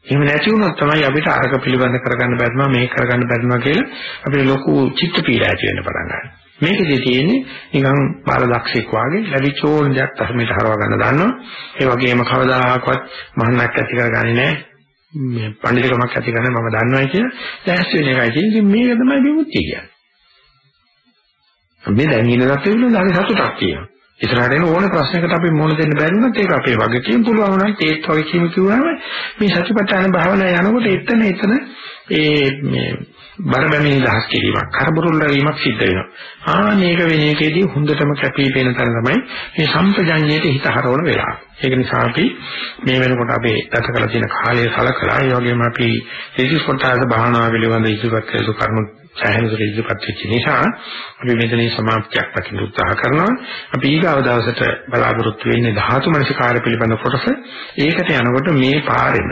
එහෙම නැති වුණොත් තමයි අපිට අරක පිළිබඳ කරගන්න බැරිම මේක කරගන්න බැරිම කියලා අපිට ලොකු චිත්ත පීඩා ඇති වෙන්න පටන් ගන්නවා. මේකදී තියෙන්නේ නිකන් බාලදක්ෂෙක් වාගේ ලැබිච්ච ඕන දෙයක් තමයි හරව ගන්න දන්නවා. ඒ වගේම කවදාකවත් මහානක් ඇති කරගන්නේ නැහැ. මේ පඬිතුකමක් ඇති කරන මම දන්නවයි කියලා. දැස් වෙන එකයි තියෙන්නේ. මේක තමයි විමුක්තිය කියන්නේ. මේ දැන් ඉන්න දත් වෙන දාන සතුටක් තියෙනවා. ඉස්සරහට එන ඕන ප්‍රශ්නයකට අපි මොන දෙන්න බැරි වුණත් ඒක අපේ වගකීම් පුළුවන් නම් ඒත් වගකීම කිව්වම මේ සතිපට්ඨාන භාවනාව යනකොට එතන එතන ඒ මේ බරබැමින් දහස් කිරීමක් කරබුරුල් වීමක් සිද්ධ වෙනවා. ආ මේක වෙන එකේදී හොඳටම කැපී පෙනෙන තැන තමයි මේ සම්පජඤ්ඤයට හිත හරවන වෙලාව. ඒක නිසා අපි මේ වෙනකොට අපේ ගත කරලා තියෙන කාලය සලකලා ඒ වගේම අපි ඒකී කොටාද භාවනාව පිළිබඳ ඉදිරිපත් කළ කරුණු සෑහෙන දුර ඉදිරිපත් වෙච්ච නිසා අපි මෙතනින් සමාප්තියක් දක්වන්න උත්සාහ කරනවා. අපි ඊගාව දවසට බලාපොරොත්තු වෙන්නේ ධාතු මනසිකාර පිළිබඳ කොටස. ඒකට යනකොට මේ පාරෙම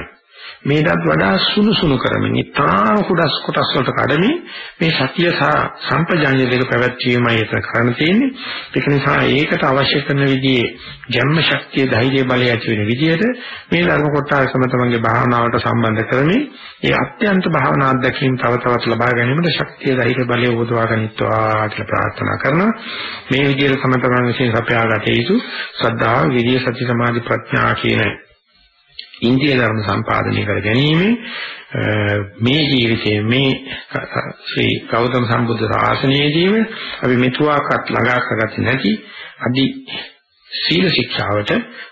මේකත් වඩා සුළු සුළු කරමින් ඉතාම කුඩස් කොටස් වලට කඩමින් මේ සතිය සහ සම්පජාඤ්ඤ දෙක පැවැත්වීමයි ඒක කරන්න තියෙන්නේ. ඒක නිසා ඒකට අවශ්‍ය කරන විදිහේ ජම්ම ශක්තිය ධෛර්ය බලය ඇති වෙන විදිහට මේ ධර්ම කොටසම තමන්ගේ භාවනාවට සම්බන්ධ කරමින් ඒ අත්‍යන්ත භාවනා අධ්‍යක්ෂින් තව තවත් ලබා ගැනීමට ශක්තිය ධෛර්ය බලය උපදවා ගනිත්වා කියලා ප්‍රාර්ථනා කරනවා. මේ විදිහට තම තමන් විසින් සපයාගත යුතු ශ්‍රද්ධාව විරිය සති සමාධි ප්‍රඥා කියන ඉන්දිය ධර්ම සම්පාදනය කර ගැනීම මේ ජීවිතයේ මේ ශ්‍රී ගෞතම සම්බුද්ධ ශාසනයේදීම අපි මෙතුආකත් ළඟා කරගත්තේ නැති අදි සීල ශික්ෂාවට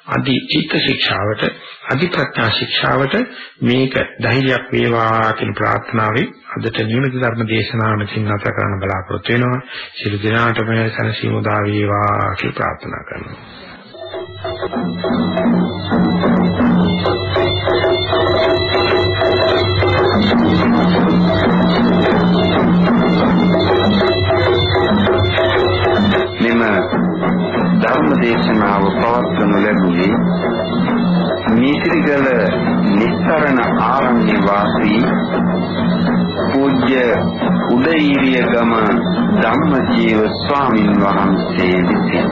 අදි චිත්ත ශික්ෂාවට අදි ප්‍රඥා ශික්ෂාවට මේක ධෛර්යයක් වේවා කියන ප්‍රාර්ථනාවෙන් අදට නියමිත ධර්ම දේශනාව මෙතන නැත කරන්න බලාපොරොත්තු වෙනවා. සියලු දෙනාටම සනසීමු දා වේවා කියලා ප්‍රාර්ථනා කරනවා. ධර්ම දේශනාව පවත්වනු ලැබුවේ මිත්‍රිගල නිස්සරණ ආරණ්‍ය වාසී පූජ්‍ය උදේීරිය ගම ධම්මජීව ස්වාමින් වහන්සේ විසින්